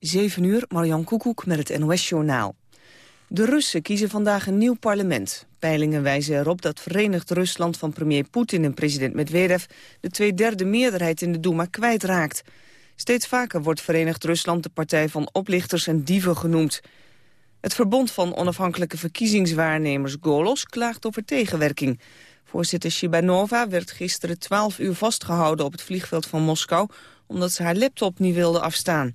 7 uur, Marjan Koekoek met het NOS-journaal. De Russen kiezen vandaag een nieuw parlement. Peilingen wijzen erop dat Verenigd Rusland van premier Poetin en president Medvedev... de tweederde meerderheid in de Duma kwijtraakt. Steeds vaker wordt Verenigd Rusland de partij van oplichters en dieven genoemd. Het Verbond van Onafhankelijke Verkiezingswaarnemers Golos klaagt over tegenwerking. Voorzitter Shibanova werd gisteren 12 uur vastgehouden op het vliegveld van Moskou... omdat ze haar laptop niet wilde afstaan.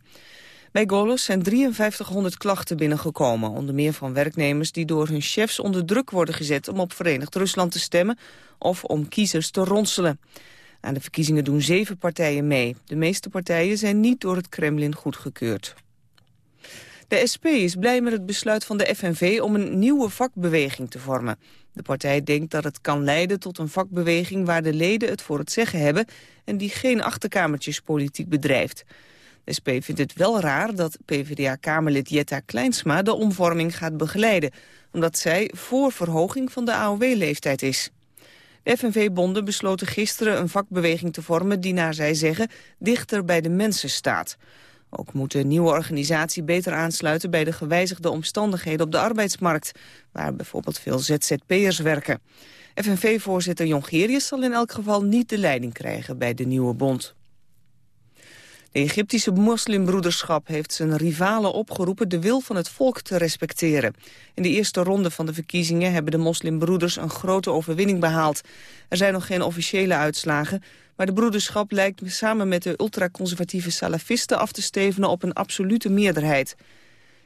Bij Golos zijn 5300 klachten binnengekomen, onder meer van werknemers die door hun chefs onder druk worden gezet om op Verenigd Rusland te stemmen of om kiezers te ronselen. Aan de verkiezingen doen zeven partijen mee. De meeste partijen zijn niet door het Kremlin goedgekeurd. De SP is blij met het besluit van de FNV om een nieuwe vakbeweging te vormen. De partij denkt dat het kan leiden tot een vakbeweging waar de leden het voor het zeggen hebben en die geen achterkamertjespolitiek bedrijft. SP vindt het wel raar dat PvdA-kamerlid Jetta Kleinsma de omvorming gaat begeleiden, omdat zij voor verhoging van de AOW-leeftijd is. De FNV-bonden besloten gisteren een vakbeweging te vormen die naar zij zeggen dichter bij de mensen staat. Ook moet de nieuwe organisatie beter aansluiten bij de gewijzigde omstandigheden op de arbeidsmarkt, waar bijvoorbeeld veel ZZP'ers werken. FNV-voorzitter Jongerius zal in elk geval niet de leiding krijgen bij de nieuwe bond. De Egyptische moslimbroederschap heeft zijn rivalen opgeroepen de wil van het volk te respecteren. In de eerste ronde van de verkiezingen hebben de moslimbroeders een grote overwinning behaald. Er zijn nog geen officiële uitslagen, maar de broederschap lijkt samen met de ultraconservatieve salafisten af te stevenen op een absolute meerderheid.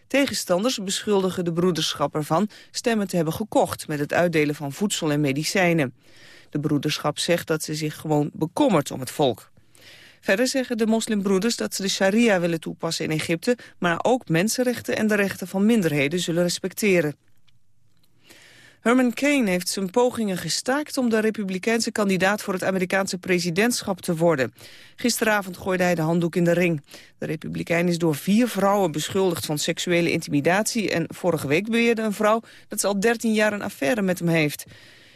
Tegenstanders beschuldigen de broederschap ervan stemmen te hebben gekocht met het uitdelen van voedsel en medicijnen. De broederschap zegt dat ze zich gewoon bekommert om het volk. Verder zeggen de moslimbroeders dat ze de sharia willen toepassen in Egypte... maar ook mensenrechten en de rechten van minderheden zullen respecteren. Herman Kane heeft zijn pogingen gestaakt om de republikeinse kandidaat voor het Amerikaanse presidentschap te worden. Gisteravond gooide hij de handdoek in de ring. De republikein is door vier vrouwen beschuldigd van seksuele intimidatie en vorige week beweerde een vrouw dat ze al 13 jaar een affaire met hem heeft.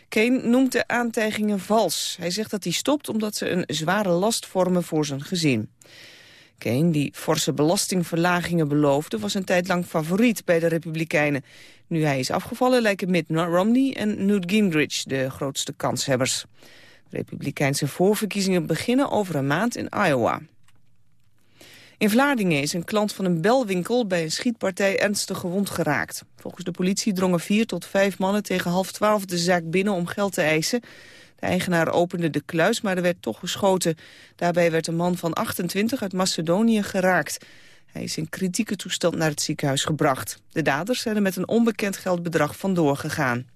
Kane noemt de aantijgingen vals. Hij zegt dat hij stopt omdat ze een zware last vormen voor zijn gezin. Kane, die forse belastingverlagingen beloofde... was een tijd lang favoriet bij de Republikeinen. Nu hij is afgevallen lijken Mitt Romney en Newt Gingrich de grootste kanshebbers. De Republikeinse voorverkiezingen beginnen over een maand in Iowa. In Vlaardingen is een klant van een belwinkel bij een schietpartij ernstig gewond geraakt. Volgens de politie drongen vier tot vijf mannen tegen half twaalf de zaak binnen om geld te eisen. De eigenaar opende de kluis, maar er werd toch geschoten. Daarbij werd een man van 28 uit Macedonië geraakt. Hij is in kritieke toestand naar het ziekenhuis gebracht. De daders zijn er met een onbekend geldbedrag vandoor gegaan.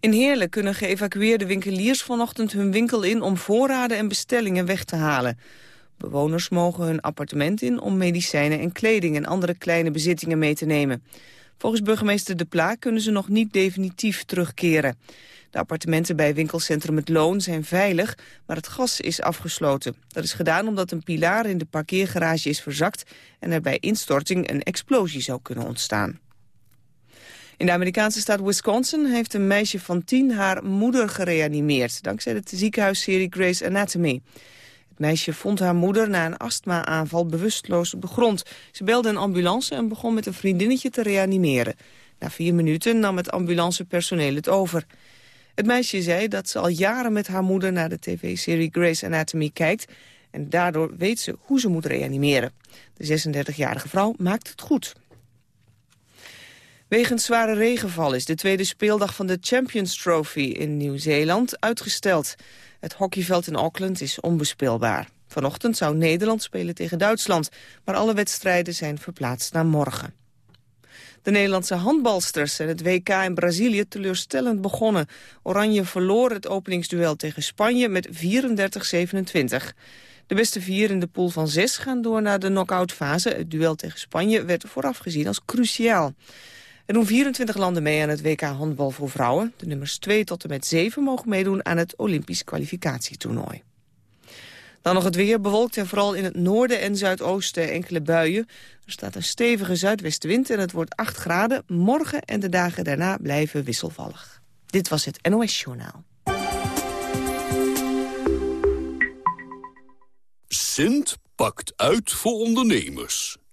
In Heerlen kunnen geëvacueerde winkeliers vanochtend hun winkel in... om voorraden en bestellingen weg te halen. Bewoners mogen hun appartement in om medicijnen en kleding en andere kleine bezittingen mee te nemen. Volgens burgemeester De Pla kunnen ze nog niet definitief terugkeren. De appartementen bij winkelcentrum Het Loon zijn veilig, maar het gas is afgesloten. Dat is gedaan omdat een pilaar in de parkeergarage is verzakt en er bij instorting een explosie zou kunnen ontstaan. In de Amerikaanse staat Wisconsin heeft een meisje van tien haar moeder gereanimeerd, dankzij de ziekenhuisserie Grey's Anatomy. Het meisje vond haar moeder na een astma-aanval bewusteloos op de grond. Ze belde een ambulance en begon met een vriendinnetje te reanimeren. Na vier minuten nam het ambulancepersoneel het over. Het meisje zei dat ze al jaren met haar moeder naar de tv-serie Grey's Anatomy kijkt... en daardoor weet ze hoe ze moet reanimeren. De 36-jarige vrouw maakt het goed. Wegens zware regenval is de tweede speeldag van de Champions Trophy in Nieuw-Zeeland uitgesteld. Het hockeyveld in Auckland is onbespeelbaar. Vanochtend zou Nederland spelen tegen Duitsland, maar alle wedstrijden zijn verplaatst naar morgen. De Nederlandse handbalsters zijn het WK in Brazilië teleurstellend begonnen. Oranje verloor het openingsduel tegen Spanje met 34-27. De beste vier in de pool van zes gaan door naar de knock-outfase. Het duel tegen Spanje werd vooraf gezien als cruciaal. Er doen 24 landen mee aan het WK handbal voor vrouwen. De nummers 2 tot en met 7 mogen meedoen aan het Olympisch kwalificatietoernooi. Dan nog het weer, bewolkt en vooral in het noorden en zuidoosten enkele buien. Er staat een stevige zuidwestenwind en het wordt 8 graden. Morgen en de dagen daarna blijven wisselvallig. Dit was het NOS Journaal. Sint pakt uit voor ondernemers.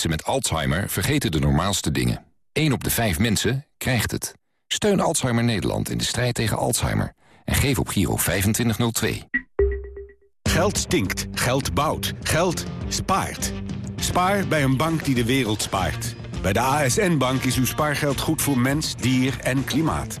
Mensen met Alzheimer vergeten de normaalste dingen. 1 op de 5 mensen krijgt het. Steun Alzheimer Nederland in de strijd tegen Alzheimer. En geef op Giro 2502. Geld stinkt, geld bouwt, geld spaart. Spaar bij een bank die de wereld spaart. Bij de ASN-bank is uw spaargeld goed voor mens, dier en klimaat.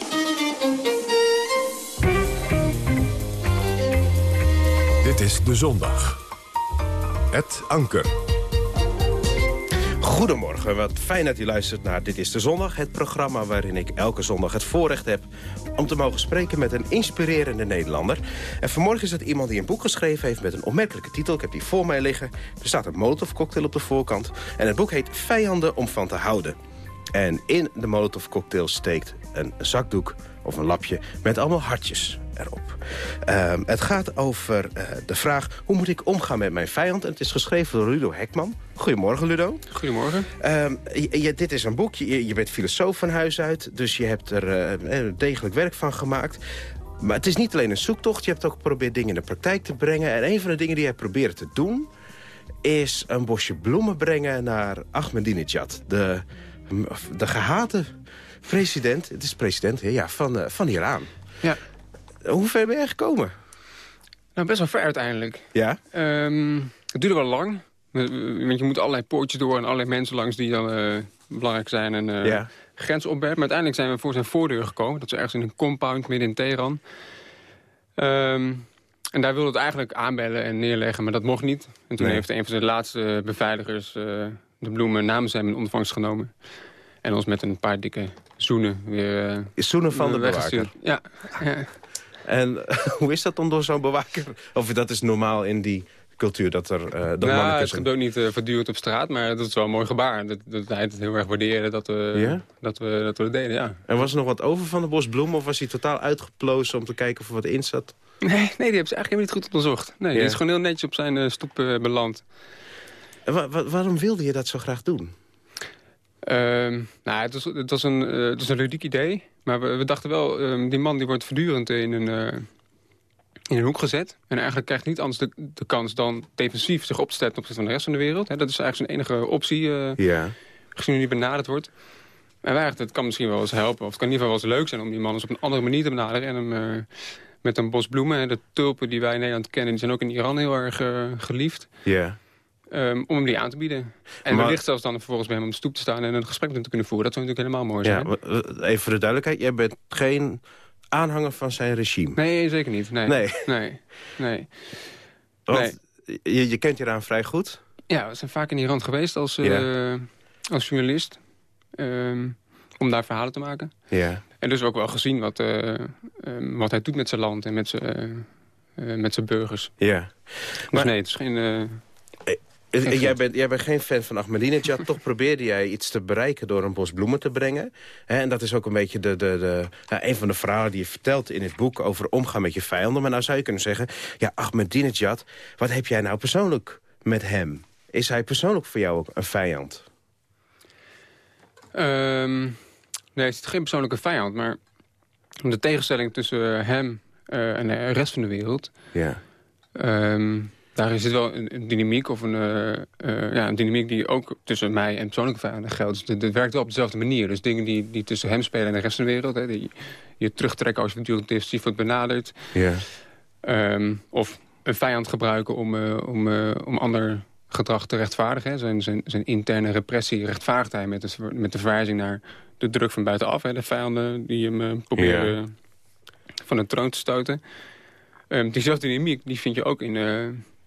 Dit is De Zondag. Het Anker. Goedemorgen, wat fijn dat u luistert naar Dit is de Zondag. Het programma waarin ik elke zondag het voorrecht heb... om te mogen spreken met een inspirerende Nederlander. En vanmorgen is dat iemand die een boek geschreven heeft... met een opmerkelijke titel. Ik heb die voor mij liggen. Er staat een Molotov cocktail op de voorkant. En het boek heet Vijanden om van te houden. En in de Molotov cocktail steekt een zakdoek of een lapje... met allemaal hartjes erop. Ehm, het gaat over eh, de vraag... hoe moet ik omgaan met mijn vijand? En het is geschreven door Ludo Hekman. Goedemorgen, Ludo. Goedemorgen. Ehm, je, je- dit is een boek. Je, je bent filosoof van huis uit. Dus je hebt er eh, degelijk werk van gemaakt. Maar het is niet alleen een zoektocht. Je hebt ook geprobeerd dingen in de praktijk te brengen. En een van de dingen die hebt proberen te doen... is een bosje bloemen brengen naar Ahmadinejad. De, de gehate president... Het is president, ja, van, eh, van Iran. Ja, Hoe ver ben je gekomen? nou best wel ver uiteindelijk. Ja? Ehm, het duurde wel lang. Eh, Want je moet allerlei poortjes door en allerlei mensen langs die dan eh, belangrijk zijn. En Ja. grens opwerpen. Maar uiteindelijk zijn we voor zijn voordeur gekomen. Dat is ergens in een compound midden in Teheran. Ehm, en daar wilde het eigenlijk aanbellen en neerleggen, maar dat mocht niet. En toen Nee. heeft een van de laatste beveiligers de bloemen namens hem in ontvangst genomen. En ons met een paar dikke zoenen weer Is Zoenen van de bewaker. Ja, ja. En hoe is dat dan door zo'n bewaker? Of dat is normaal in die cultuur dat er uh, dat nou, het gebeurt niet uh, voortdurend op straat, maar dat is wel een mooi gebaar. Dat, dat hij het heel erg waardeerde dat we, dat we, dat we dat deden, ja. En was er nog wat over van de bosbloem? Of was hij totaal uitgeplozen om te kijken of er wat in zat? Nee, nee die hebben ze eigenlijk helemaal niet goed onderzocht. Nee, die is gewoon heel netjes op zijn eh, stoep eh, beland. En wa- wa- waarom wilde je dat zo graag doen? Ehm, nou, het was, het, was een, eh, het was een ludiek idee. Maar we, we dachten wel, ehm, die man die wordt voortdurend in een, eh, in een hoek gezet. En eigenlijk krijgt niet anders de, de kans dan defensief zich op te stellen ten opzichte van de rest van de wereld. Dat is eigenlijk zijn enige optie, eh, Ja. gezien hoe die benaderd wordt. En wij dachten, het kan misschien wel eens helpen. Of het kan in ieder geval wel eens leuk zijn om die man eens op een andere manier te benaderen. En hem met een bos bloemen. En de tulpen die wij in Nederland kennen, die zijn ook in Iran heel erg geliefd. Ja. Ehm, om hem die aan te bieden. En Maar- wellicht zelfs dan vervolgens bij hem op de stoep te staan... en een gesprek met hem te kunnen voeren. Dat zou natuurlijk helemaal mooi zijn. ja. Even voor de duidelijkheid. Jij bent geen aanhanger van zijn regime. Nee, zeker niet. Nee. Nee. Nee. nee. Want je, je kent Iran vrij goed. Ja, we zijn vaak in Iran geweest als, eh, als journalist. ehm, om daar verhalen te maken. Ja. En dus ook wel gezien wat, eh, ehm, wat hij doet met zijn land en met zijn, eh, met zijn burgers. Ja. Dus Maar- nee, het is geen... Jij bent, jij bent geen fan van Ahmadinejad. Toch probeerde jij iets te bereiken door een bos bloemen te brengen. Hè, en dat is ook een beetje de, de, de, nou, een van de verhalen die je vertelt in het boek... over omgaan met je vijanden. Maar nou zou je kunnen zeggen... ja, Ahmadinejad, wat heb jij nou persoonlijk met hem? Is hij persoonlijk voor jou ook een vijand? Ehm, nee, het is geen persoonlijke vijand, maar de tegenstelling tussen hem eh, en de rest van de wereld... Ja. ehm, daar zit wel een, een dynamiek of een, eh, eh, ja, een dynamiek die ook tussen mij en persoonlijke vijanden geldt. Dus het, het werkt wel op dezelfde manier. Dus dingen die, die tussen hem spelen en de rest van de wereld, hè, die je terugtrekken als je voortdurend defensief wordt benaderd. Ja. Ehm, of een vijand gebruiken om, eh, om, om ander gedrag te rechtvaardigen. hè. Zijn, zijn, zijn interne repressie rechtvaardigt hij met de, met de verwijzing naar de druk van buitenaf. Hè. De vijanden die hem eh, proberen van de troon te stoten. Ehm, diezelfde dynamiek die vind je ook in,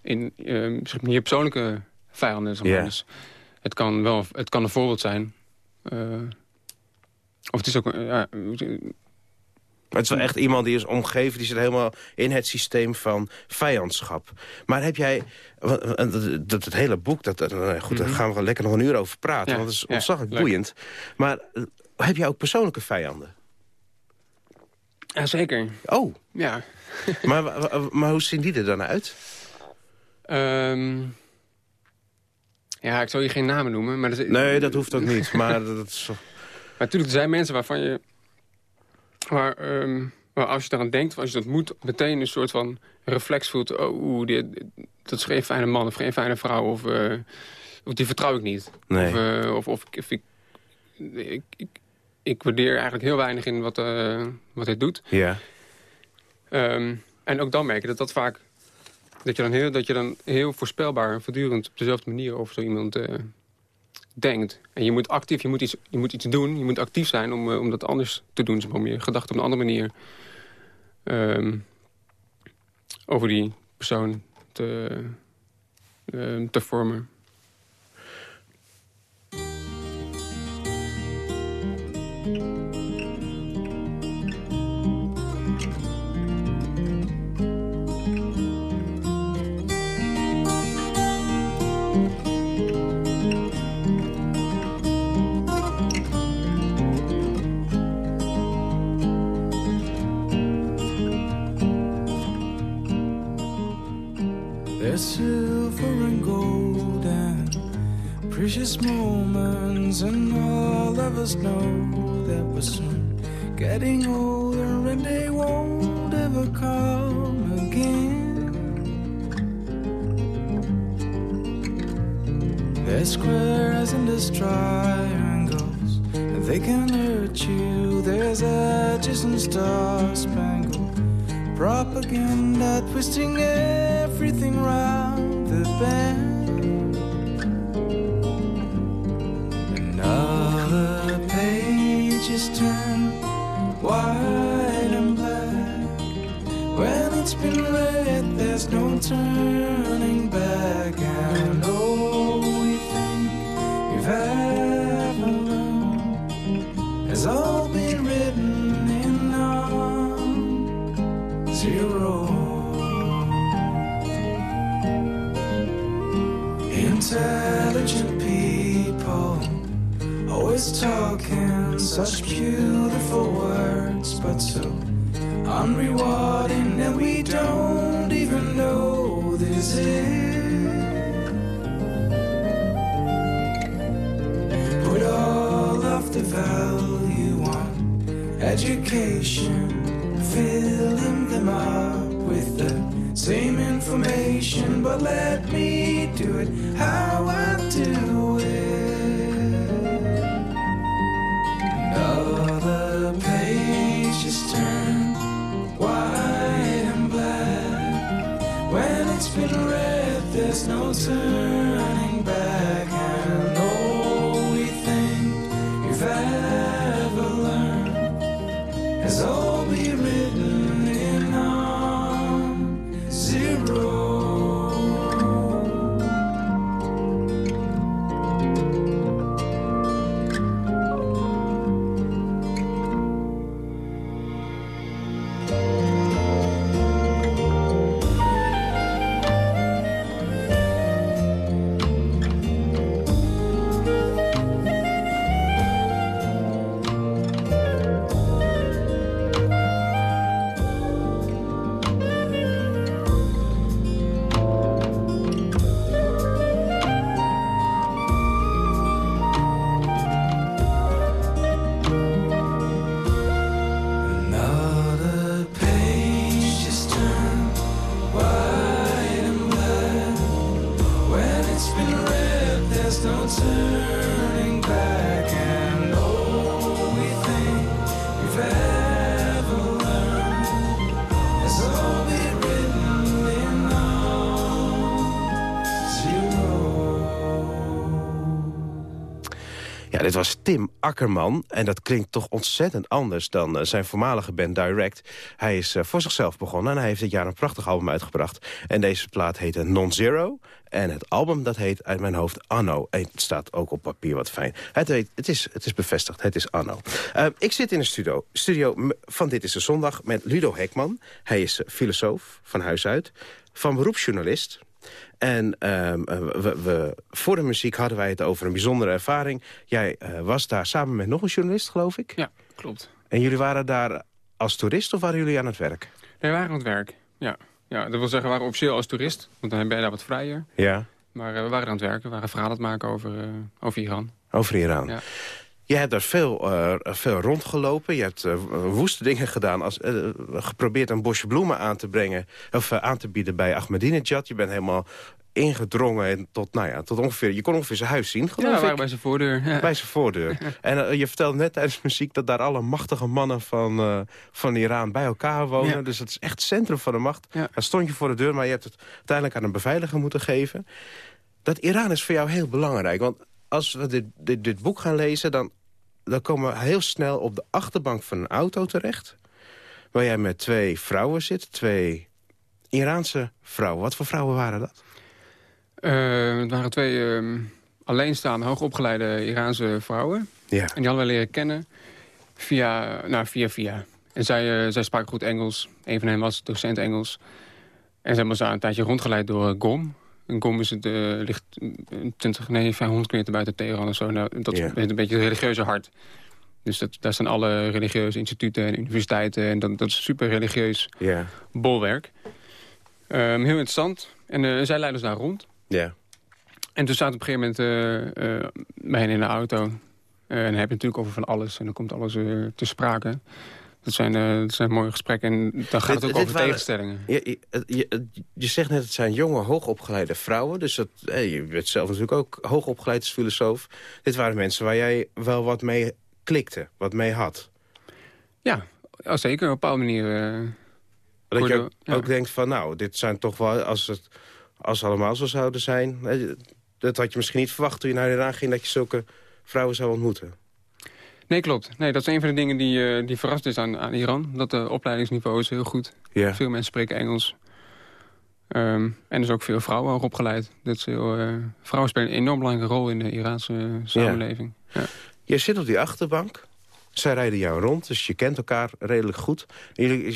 in ehm, zeg maar, je persoonlijke vijanden. Zeg maar. Ja. Dus het kan wel het kan een voorbeeld zijn. Eh, of het is ook... eh, ja, Maar het is wel echt iemand die is omgeven, die zit helemaal in het systeem van vijandschap. Maar heb jij, dat, dat, het hele boek, dat, dat- nou goed, daar gaan we lekker nog een uur over praten, Ja, want het is ontzettend boeiend. Maar eh, heb jij ook persoonlijke vijanden? ja, zeker. Oh, Ja. maar, maar hoe zien die er dan uit? Ehm, ja, ik zal je geen namen noemen. Maar, dat, Nee, dat hoeft ook niet, maar dat is... maar natuurlijk, er zijn mensen waarvan je... Waar, ehm, als je eraan denkt, als je dat moet... meteen een soort van reflex voelt... Oh, dit, dat is geen fijne man of geen fijne vrouw. Of, eh, of die vertrouw ik niet. Nee. Of, eh, of, of ik, ik, ik, ik waardeer eigenlijk heel weinig in wat, eh, wat hij doet. Ja, Ehm, en ook dan merk je dat dat vaak... Dat je dan heel, dat je dan heel voorspelbaar en voortdurend op dezelfde manier over zo iemand eh, denkt. En je moet actief, je moet iets, je moet iets doen, je moet actief zijn om, eh, om dat anders te doen. Om je gedachten op een andere manier ehm, over die persoon te, ehm, te vormen. Precious moments, and all of us know that we're soon getting older and they won't ever come again. There's squares and there's triangles, and they can hurt you. There's edges and star spangled propaganda twisting everything round the bend. Turning back. And all we think we've ever learned has all been written in on zero. Intelligent people always talking such beautiful words, but so unrewarding that we don't even know this is. Put all of the value on education, filling them up with the same information, but let me do it how I do been read, there's no turning dit was Tim Akkerman. En dat klinkt toch ontzettend anders dan eh, zijn voormalige band Direct. Hij is voor zichzelf begonnen en hij heeft dit jaar een prachtig album uitgebracht. En deze plaat heette Non-Zero. En het album dat heet uit mijn hoofd Anno. En het staat ook op papier wat fijn. Het, heet, het, is, het is bevestigd, het is Anno. ik zit in een studio, studio van Dit is de Zondag met Ludo Hekman. Hij is filosoof van huis uit. Van beroepsjournalist. En ehm, eh, we, we, voor de muziek hadden wij het over een bijzondere ervaring. Jij uh, was daar samen met nog een journalist, geloof ik? Ja, klopt. En jullie waren daar als toerist of waren jullie aan het werk? Nee, we waren aan het werk, ja. ja dat wil zeggen, we waren officieel als toerist. Want dan ben je daar wat vrijer. Ja. Maar uh, we waren aan het werken, we waren verhalen aan het maken over, over Iran. Over Iran. Ja. Je hebt daar veel, uh, veel rondgelopen. Je hebt uh, woeste dingen gedaan. Als, uh, geprobeerd een bosje bloemen aan te brengen. Of aan te bieden bij Ahmadinejad. Je bent helemaal ingedrongen tot, nou ja, tot ongeveer... Je kon ongeveer zijn huis zien, geloof ja, ik. Ja, bij zijn voordeur. Ja. Bij zijn voordeur. en je vertelde net tijdens muziek dat daar alle machtige mannen van, van Iran bij elkaar wonen. Ja. Dus het is echt het centrum van de macht. Ja. Daar stond je voor de deur, maar je hebt het uiteindelijk aan een beveiliger moeten geven. Dat Iran is voor jou heel belangrijk. Want als we dit, dit, dit boek gaan lezen... Dan, dan komen we heel snel op de achterbank van een auto terecht... waar jij met twee vrouwen zit. Twee Iraanse vrouwen. Wat voor vrouwen waren dat? Uh, het waren twee uh, alleenstaande, hoogopgeleide Iraanse vrouwen. Ja. En die hadden we leren kennen via, nou, via, via. En zij, uh, zij spraken goed Engels. Een van hen was docent Engels. En ze hebben ons daar een tijdje rondgeleid door GOM... En Gom is het, uh, ligt 20, nee, 500 kilometer buiten Teheran en zo. Nou, dat Ja. is een beetje het religieuze hart. Dus dat, daar staan alle religieuze instituten en universiteiten. En dat, dat is super religieus Ja. bolwerk. Ehm, heel interessant. En eh, zij leiden ons daar rond. Ja. En toen zaten op een gegeven moment eh, eh, bij hen in de auto. Eh, en dan heb je natuurlijk over van alles. En dan komt alles eh, te sprake. Dat zijn, eh, dat zijn mooie gesprekken. En dan gaat het ook over waren- tegenstellingen. Je, je, zegt net, het zijn jonge, hoogopgeleide vrouwen. Dus dat, je bent zelf natuurlijk ook hoogopgeleid als filosoof. Dit waren mensen waar jij wel wat mee klikte, wat mee had. Ja, zeker. Op een bepaalde manier... eh, Dat je ook, ja. ook denkt van, nou, dit zijn toch wel... als het als allemaal zo zouden zijn... dat had je misschien niet verwacht toen je naar Iran ging... dat je zulke vrouwen zou ontmoeten. Nee, klopt. Nee, dat is een van de dingen die, eh, die verrast is aan, aan Iran. Dat de opleidingsniveau is heel goed. Ja. Veel mensen spreken Engels. Ehm, en er is ook veel vrouwen hoog opgeleid. Dat is heel, eh, vrouwen spelen een enorm belangrijke rol in de Iraanse eh, samenleving. Ja. Je zit op die achterbank. Zij rijden jou rond, dus je kent elkaar redelijk goed. Jullie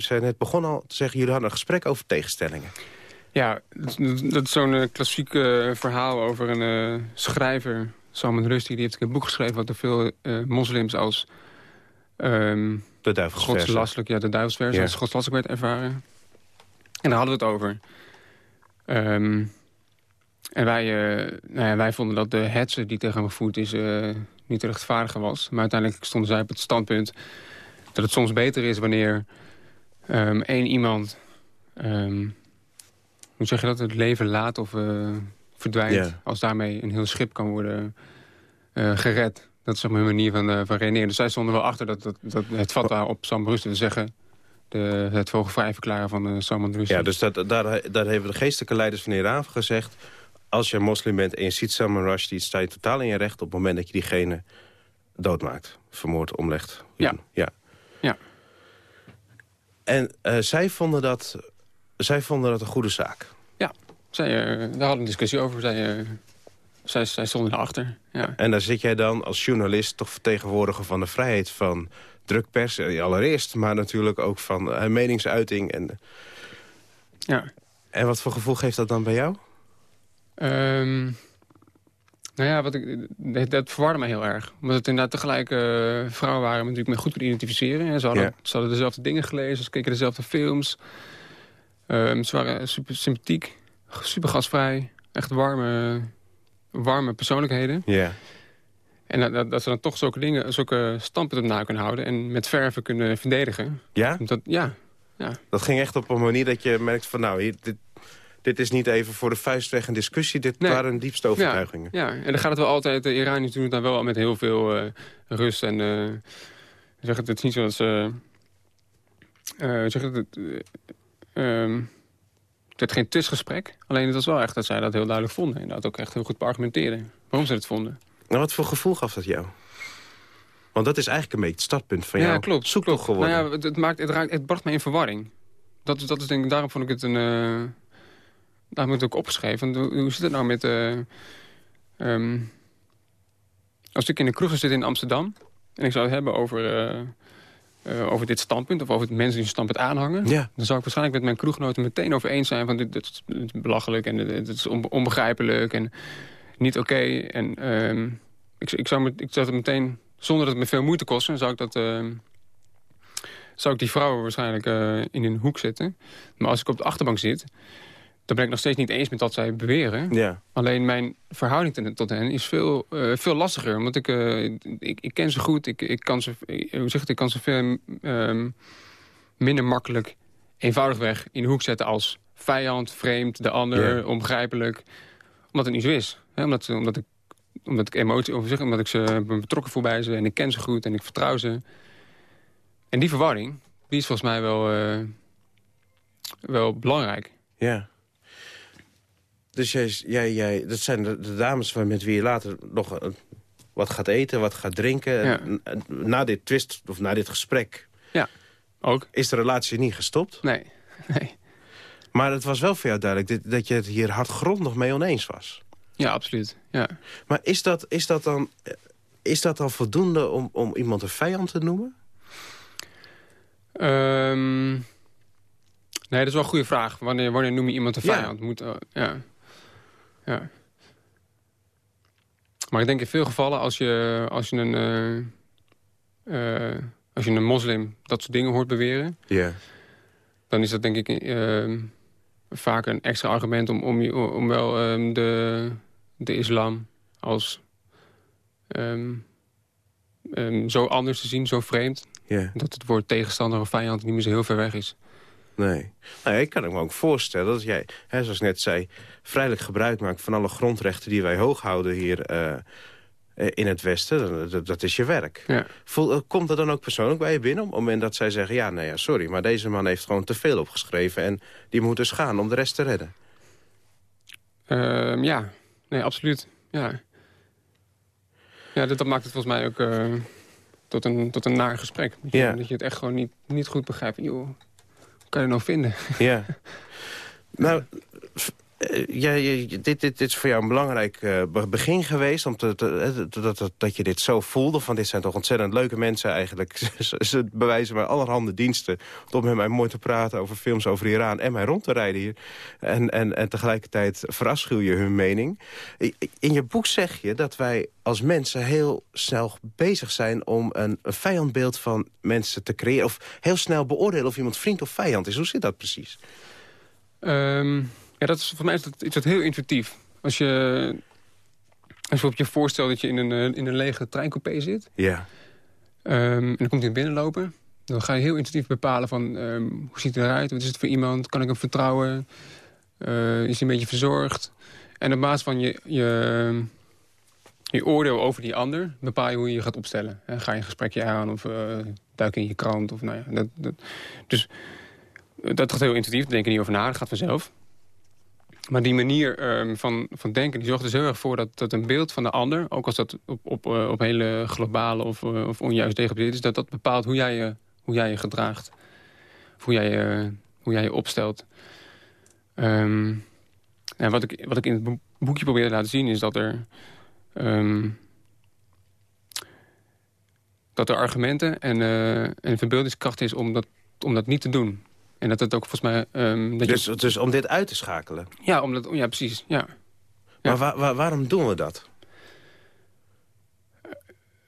zei net begonnen al te zeggen... jullie hadden een gesprek over tegenstellingen. Ja, dat, is zo'n eh, klassiek verhaal over een schrijver, Salman Rushdie. Die heeft een boek geschreven wat door veel eh, moslims als ehm De duivelsverse. godslastelijk, ja, de duivelsverse, Ja. als godslastelijk werd ervaren. En daar hadden we het over. Ehm, en wij, eh, nou ja, wij vonden dat de hetze die tegen hem gevoerd is eh, niet te rechtvaardigen was. Maar uiteindelijk stonden zij op het standpunt dat het soms beter is wanneer ehm, één iemand... ehm, hoe zeg je dat? Het leven laat of verdwijnt. Als daarmee een heel schip kan worden eh, gered. Dat is zeg maar hun manier van, eh, van redeneren. Dus zij stonden wel achter dat, dat, dat het fatwa op Salman wil zeggen... De, het vogelvrij verklaren van uh, Salman Rushdie. Ja, dus dat, daar, daar hebben de geestelijke leiders van Iran gezegd... als je moslim bent en je ziet Salman Rushdie... sta je totaal in je recht op het moment dat je diegene doodmaakt. Vermoord, omlegt. Ja. ja. Ja. En eh, zij, vonden dat, zij vonden dat een goede zaak. Zij, eh, daar hadden we een discussie over. Zij, eh, zij, zij stonden erachter. Ja. En daar zit jij dan als journalist toch vertegenwoordiger van de vrijheid van drukpers. eh, Allereerst, maar natuurlijk ook van meningsuiting. En, ja. en wat voor gevoel geeft dat dan bij jou? Ehm, nou ja, wat ik, dat, dat verwarde me heel erg. Omdat het inderdaad tegelijk vrouwen waren... natuurlijk me goed kon identificeren. En ze, hadden, Ja. ze hadden dezelfde dingen gelezen. Ze keken dezelfde films. Ehm, ze waren super sympathiek. Super gastvrij. Echt warme, warme persoonlijkheden. Ja. En dat- dat, dat ze dan toch zulke dingen, zulke standpunten na kunnen houden... en met verven kunnen verdedigen. Ja? Dat, ja, Dat ging echt op een manier dat je merkt van... nou, hier, dit, dit is niet even voor de vuist weg een discussie. Dit Nee. waren diepste overtuigingen. Ja, en dan gaat het wel altijd... De Iraniërs doen het dan wel met heel veel eh, rust. En eh, zeg het, het is niet zo dat ze... eh, zeg het, het, eh, ehm, het werd geen tussengesprek. Alleen het was wel echt dat zij dat heel duidelijk vonden. En dat ook echt heel goed beargumenteerden. Waarom ze het vonden. Nou, wat voor gevoel gaf dat jou? Want dat is eigenlijk een beetje het startpunt van ja, jou. klopt. zoektocht klopt. geworden. Nou ja, het, het, maakt, het, raakt, het bracht me in verwarring. Dat, dat is denk ik, daarom vond ik het een... eh daarom heb ik het ook opgeschreven. Want hoe, zit het nou met... eh ehm, als ik in een kroeg zitten in Amsterdam... en ik zou het hebben over, eh, eh, over dit standpunt... of over het mensen die een standpunt aanhangen... Ja. dan zou ik waarschijnlijk met mijn kroeggenoten meteen over eens zijn... van dit, dit is dit is belachelijk en dit, dit is onbe- onbegrijpelijk en niet oké. En ehm, ik, ik, zou me, ik zou het meteen, zonder dat het me veel moeite kostte... zou ik, dat, ehm, zou ik die vrouwen waarschijnlijk eh, in een hoek zetten. Maar als ik op de achterbank zit... dan ben ik nog steeds niet eens met wat zij beweren. Ja. Alleen mijn verhouding ten- tot hen is veel, eh, veel lastiger. Want ik, eh, ik, ik ken ze goed. Ik, ik, kan ze, hoe zeg het, ik kan ze veel ehm, minder makkelijk eenvoudigweg in de hoek zetten als vijand, vreemd, de ander, Ja. onbegrijpelijk. Omdat het niet zo is. Hè? Omdat, omdat, ik, omdat ik emotie over zeg, omdat ik ze ben betrokken voel bij ze en ik ken ze goed en ik vertrouw ze. En die verwarring, die is volgens mij wel, eh, wel belangrijk. Ja. Dus jij, jij, jij, dat zijn de, de dames met wie je later nog eh, wat gaat eten, wat gaat drinken. Ja. En- en na dit twist, of na dit gesprek, Ook? is de relatie niet gestopt. Nee. nee. Maar het was wel voor jou duidelijk dit- dat je het hier hardgrondig mee oneens was. Ja, absoluut. Ja. Maar is dat, is dat, dan, eh, is dat dan voldoende om, om iemand een vijand te noemen? Ehm, nee, dat is wel een goede vraag. Wanneer, wanneer noem je iemand een Ja. vijand? Moet, eh, ja. Ja. Maar ik denk in veel gevallen, als je, als je, een, eh, eh, als je een moslim dat soort dingen hoort beweren... Ja. dan is dat denk ik ehm, vaak een extra argument om, om, om wel ehm, de, de islam als ehm, ehm, zo anders te zien, zo vreemd... Dat het woord tegenstander of vijand niet meer zo heel ver weg is. Nee. Nou, ik kan me ook voorstellen dat jij, hè, zoals ik net zei... vrijelijk gebruik maakt van alle grondrechten die wij hoog houden hier eh, eh, in het Westen. Dat, dat is je werk. Ja. Voel, eh, komt dat dan ook persoonlijk bij je binnen? Op het moment dat zij zeggen, ja, nee, ja, sorry... maar deze man heeft gewoon te veel opgeschreven... en die moet dus gaan om de rest te redden. Ehm, ja, nee, absoluut. Ja, ja dat, dat maakt het volgens mij ook tot, een, tot een naar gesprek. Dat je, Ja. dat je het echt gewoon niet, niet goed begrijpt. Joh, kan je nou vinden? Ja. nou, eh, jij- dit, dit, is voor jou een belangrijk eh, be- begin geweest... Om te, eh, dat, dat, je dit zo voelde. Van dit zijn toch ontzettend leuke mensen eigenlijk. Ze, ze bewijzen mij allerhande diensten... om met mij mooi te praten over films over Iran... en mij rond te rijden hier. En, en, en tegelijkertijd verafschuw je hun mening. In je boek zeg je dat wij als mensen heel snel bezig zijn... om een, een vijandbeeld van mensen te creëren. Of heel snel beoordelen of iemand vriend of vijand is. Hoe zit dat precies? Ehm, ja, dat is, voor mij is dat iets wat heel intuïtief. Als je, als je op je voorstelt dat je in een, eh, in een lege treincoupé zit... Ja. Ehm, en dan komt hij binnenlopen. Dan ga je heel intuïtief bepalen van ehm, hoe ziet hij eruit? Wat is het voor iemand? Kan ik hem vertrouwen? Eh, is hij een beetje verzorgd? En op basis van je, je, je oordeel over die ander... bepaal je hoe je je gaat opstellen. Hè, ga je een gesprekje aan of eh, duik in je krant? Of, nou ja, dat, dat, dus dat gaat heel intuïtief. Daar denk je niet over na. Dat gaat vanzelf. Maar die manier ehm, van, van denken die zorgt dus heel erg voor dat, dat een beeld van de ander... ook als dat op, op, eh, op hele globale of, eh, of onjuist gebaseerd is... dat dat bepaalt hoe jij je, hoe jij je gedraagt. Hoe jij je, hoe jij je opstelt. Ehm, en wat ik, wat ik in het bo- boekje probeer te laten zien is dat er... ehm, dat er argumenten en, eh, en verbeeldingskracht is om dat, om dat niet te doen. En dat het ook volgens mij... ehm, dat Dus, je, dus om dit uit te schakelen. ja, omdat, ja, precies. Ja. Maar wa- wa- waarom doen we dat?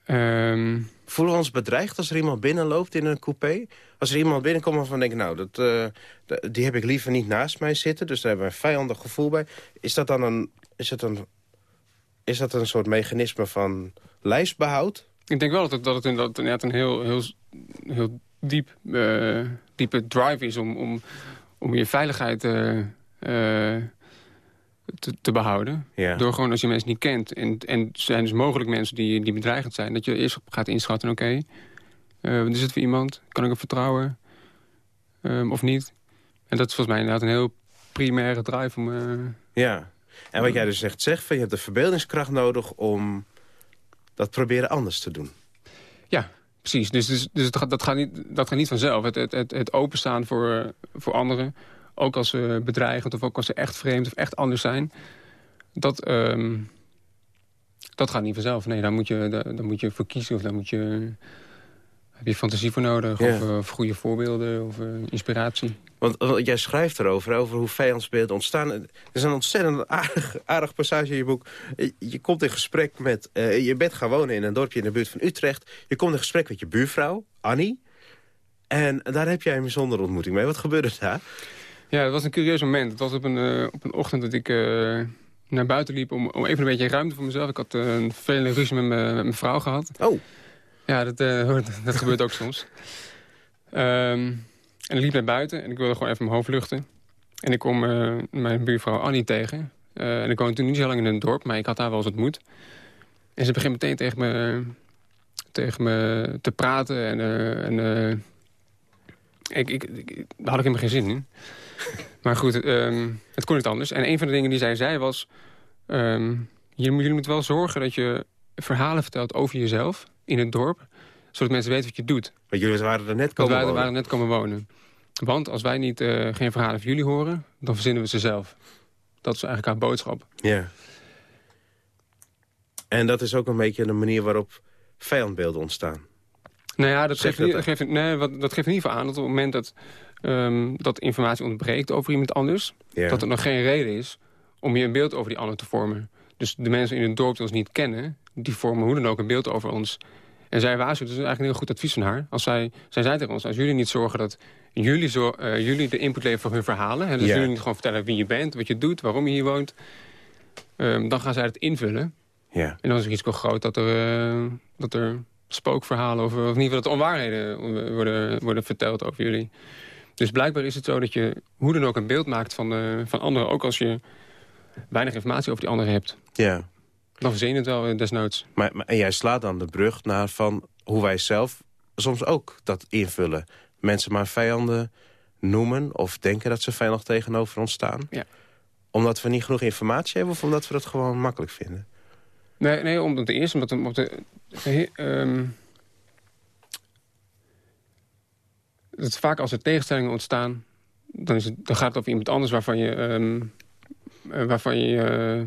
Ehm, Voelen we ons bedreigd als er iemand binnenloopt in een coupé? Als er iemand binnenkomt waarvan denk ik, nou, dat, eh, d- die heb ik liever niet naast mij zitten. Dus daar hebben we een vijandig gevoel bij. Is dat dan een, is het een, is dat een soort mechanisme van lijfsbehoud? ik denk wel dat het, dat het, een- dat het inderdaad een heel, heel, heel diep, eh, diepe drive is om, om, om je veiligheid eh, eh, te, te behouden. Ja. Door gewoon als je mensen niet kent. En, en er zijn dus mogelijk mensen die, die bedreigend zijn. Dat je eerst gaat inschatten, oké, eh, wat is het voor iemand? Kan ik hem vertrouwen? Ehm, of niet? En dat is volgens mij inderdaad een heel primaire drive om... Ja. En wat jij dus echt zegt, van, je hebt de verbeeldingskracht nodig om dat proberen anders te doen. Ja, precies. Dus, dus, dus dat, gaat, dat, gaat niet, dat gaat niet vanzelf. Het, het, het, het openstaan voor, voor anderen, ook als ze bedreigend... of ook als ze echt vreemd of echt anders zijn... dat, ehm, dat gaat niet vanzelf. Nee, daar moet je, daar, daar moet je voor kiezen of daar moet je heb je fantasie voor nodig? Of, uh, of, goede voorbeelden of uh, inspiratie? Want, want, jij schrijft erover, over hoe vijandsbeelden ontstaan. Er is een ontzettend aardig, aardig passage in je boek. Je komt in gesprek met... Uh, je bent gaan wonen in een dorpje in de buurt van Utrecht. Je komt in gesprek met je buurvrouw, Annie. En daar heb jij een bijzondere ontmoeting mee. Wat gebeurde daar? Ja, het was een curieus moment. Het was op een, op een ochtend dat ik naar buiten liep... Om, om even een beetje ruimte voor mezelf. Ik had een vervelende ruzie met mijn vrouw gehad. Oh. Ja, dat, uh, dat gebeurt ook soms. Um, en ik liep naar buiten en ik wilde gewoon even mijn hoofd luchten. En ik kom uh, mijn buurvrouw Annie tegen. Uh, en ik woonde toen niet zo lang in een dorp, maar ik had haar wel eens ontmoet. En ze begint meteen tegen me, tegen me te praten. En, en ik, ik, ik, daar had ik helemaal geen zin in. maar goed, um, het kon niet anders. En een van de dingen die zij zei was... Um, jullie, jullie moeten wel zorgen dat je verhalen vertelt over jezelf in het dorp. Zodat mensen weten wat je doet. Maar jullie waren er net komen wij wonen? waren net komen wonen. Want als wij niet, uh, geen verhalen van jullie horen, dan verzinnen we ze zelf. Dat is eigenlijk haar boodschap. Ja. En dat is ook een beetje de manier waarop vijandbeelden ontstaan. Nou ja, dat, geeft, dat, geeft, nee, wat, dat geeft in ieder geval aan dat op het moment dat, um, dat informatie ontbreekt over iemand anders... Ja. dat er nog geen reden is om je een beeld over die ander te vormen. Dus de mensen in het dorp die ons niet kennen... die vormen hoe dan ook een beeld over ons. En zij waarschuwt, dus eigenlijk een heel goed advies van haar. Als zij, zij zei tegen ons, als jullie niet zorgen dat jullie, zo, uh, jullie de input leveren voor hun verhalen... en dus ja. jullie niet gewoon vertellen wie je bent, wat je doet, waarom je hier woont... Um, dan gaan zij het invullen. En dan is het risico groot dat er, uh, dat er spookverhalen... Of, of in ieder geval dat onwaarheden worden, worden verteld over jullie. Dus blijkbaar is het zo dat je hoe dan ook een beeld maakt van, uh, van anderen... ook als je weinig informatie over die anderen hebt. Ja. Dan verzin je het wel desnoods. Maar, maar, en jij slaat dan de brug naar van hoe wij zelf soms ook dat invullen. Mensen maar vijanden noemen of denken dat ze vijandig tegenover ons staan. Ja. Omdat we niet genoeg informatie hebben of omdat we dat gewoon makkelijk vinden? Nee, nee omdat de eerste... Omdat omdat de, de, um, dat vaak als er tegenstellingen ontstaan... Dan, is het, dan gaat het over iemand anders waarvan je... Um, waarvan je uh,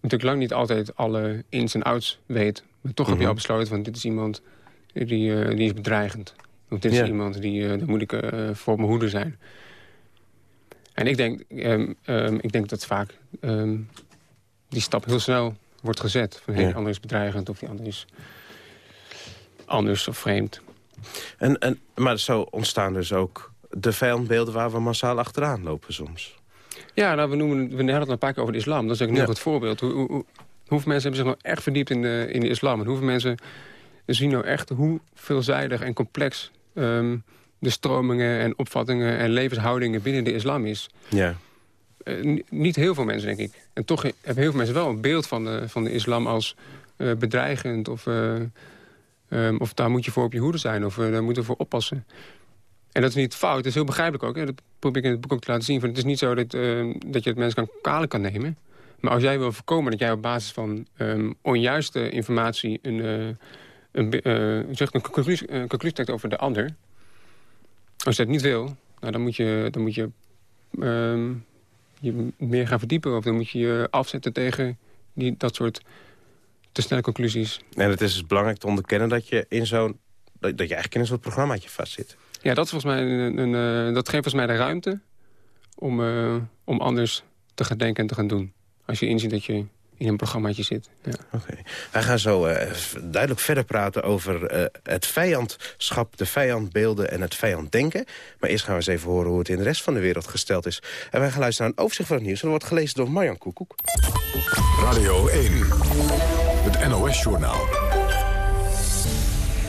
natuurlijk lang niet altijd alle ins en outs weet. Maar toch mm -hmm. heb je al besloten van dit is iemand die, uh, die is bedreigend. Of dit is iemand die, daar moet ik voor mijn hoede zijn. En ik denk, um, um, ik denk dat vaak um, die stap heel snel wordt gezet. Van hey, ja. die ander is bedreigend of die ander is anders of vreemd. En, en, maar zo ontstaan dus ook de vijandbeelden waar we massaal achteraan lopen soms. Ja, nou, we, noemen, we hadden het een paar keer over de islam. Dat is ook een heel ja. goed voorbeeld. Hoe, hoe, hoe, hoeveel mensen hebben zich nou echt verdiept in de, in de islam? En hoeveel mensen zien nou echt hoe veelzijdig en complex... Um, de stromingen en opvattingen en levenshoudingen binnen de islam is. Ja. Uh, niet heel veel mensen, denk ik. En toch hebben heel veel mensen wel een beeld van de, van de islam als uh, bedreigend... Of, uh, um, of daar moet je voor op je hoede zijn, of daar moeten we voor oppassen. En dat is niet fout, het is heel begrijpelijk ook. Hè? Dat probeer ik in het boek ook te laten zien. Van, het is niet zo dat, uh, dat je het mensen kan kalen kan nemen. Maar als jij wil voorkomen dat jij op basis van um, onjuiste informatie... een, uh, een, zegt een conclusie, een conclusie trekt over de ander... als je dat niet wil, nou, dan moet je, dan moet je, um, je meer gaan verdiepen... of dan moet je je afzetten tegen die, dat soort te snelle conclusies. En het is dus belangrijk te onderkennen dat je, in zo'n dat je eigenlijk in een soort programmaatje vastzit. Ja, dat, is volgens mij een, een, een, dat geeft volgens mij de ruimte om, uh, om anders te gaan denken en te gaan doen. Als je inziet dat je in een programmaatje zit. Ja. Oké. Okay. Wij gaan zo uh, duidelijk verder praten over uh, het vijandschap, de vijandbeelden en het vijanddenken. Maar eerst gaan we eens even horen hoe het in de rest van de wereld gesteld is. En wij gaan luisteren naar een overzicht van het nieuws. En dat wordt gelezen door Marjan Koekoek. Radio 1, het NOS-journaal.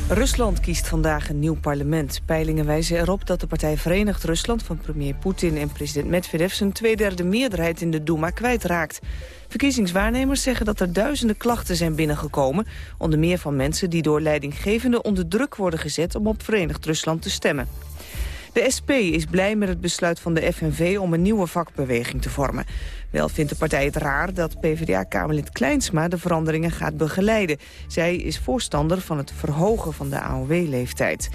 Rusland kiest vandaag een nieuw parlement. Peilingen wijzen erop dat de partij Verenigd Rusland van premier Poetin en president Medvedev zijn tweederde meerderheid in de Duma kwijtraakt. Verkiezingswaarnemers zeggen dat er duizenden klachten zijn binnengekomen, onder meer van mensen die door leidinggevenden onder druk worden gezet om op Verenigd Rusland te stemmen. De SP is blij met het besluit van de FNV om een nieuwe vakbeweging te vormen. Wel vindt de partij het raar dat PvdA-kamerlid Kleinsma de veranderingen gaat begeleiden. Zij is voorstander van het verhogen van de AOW-leeftijd.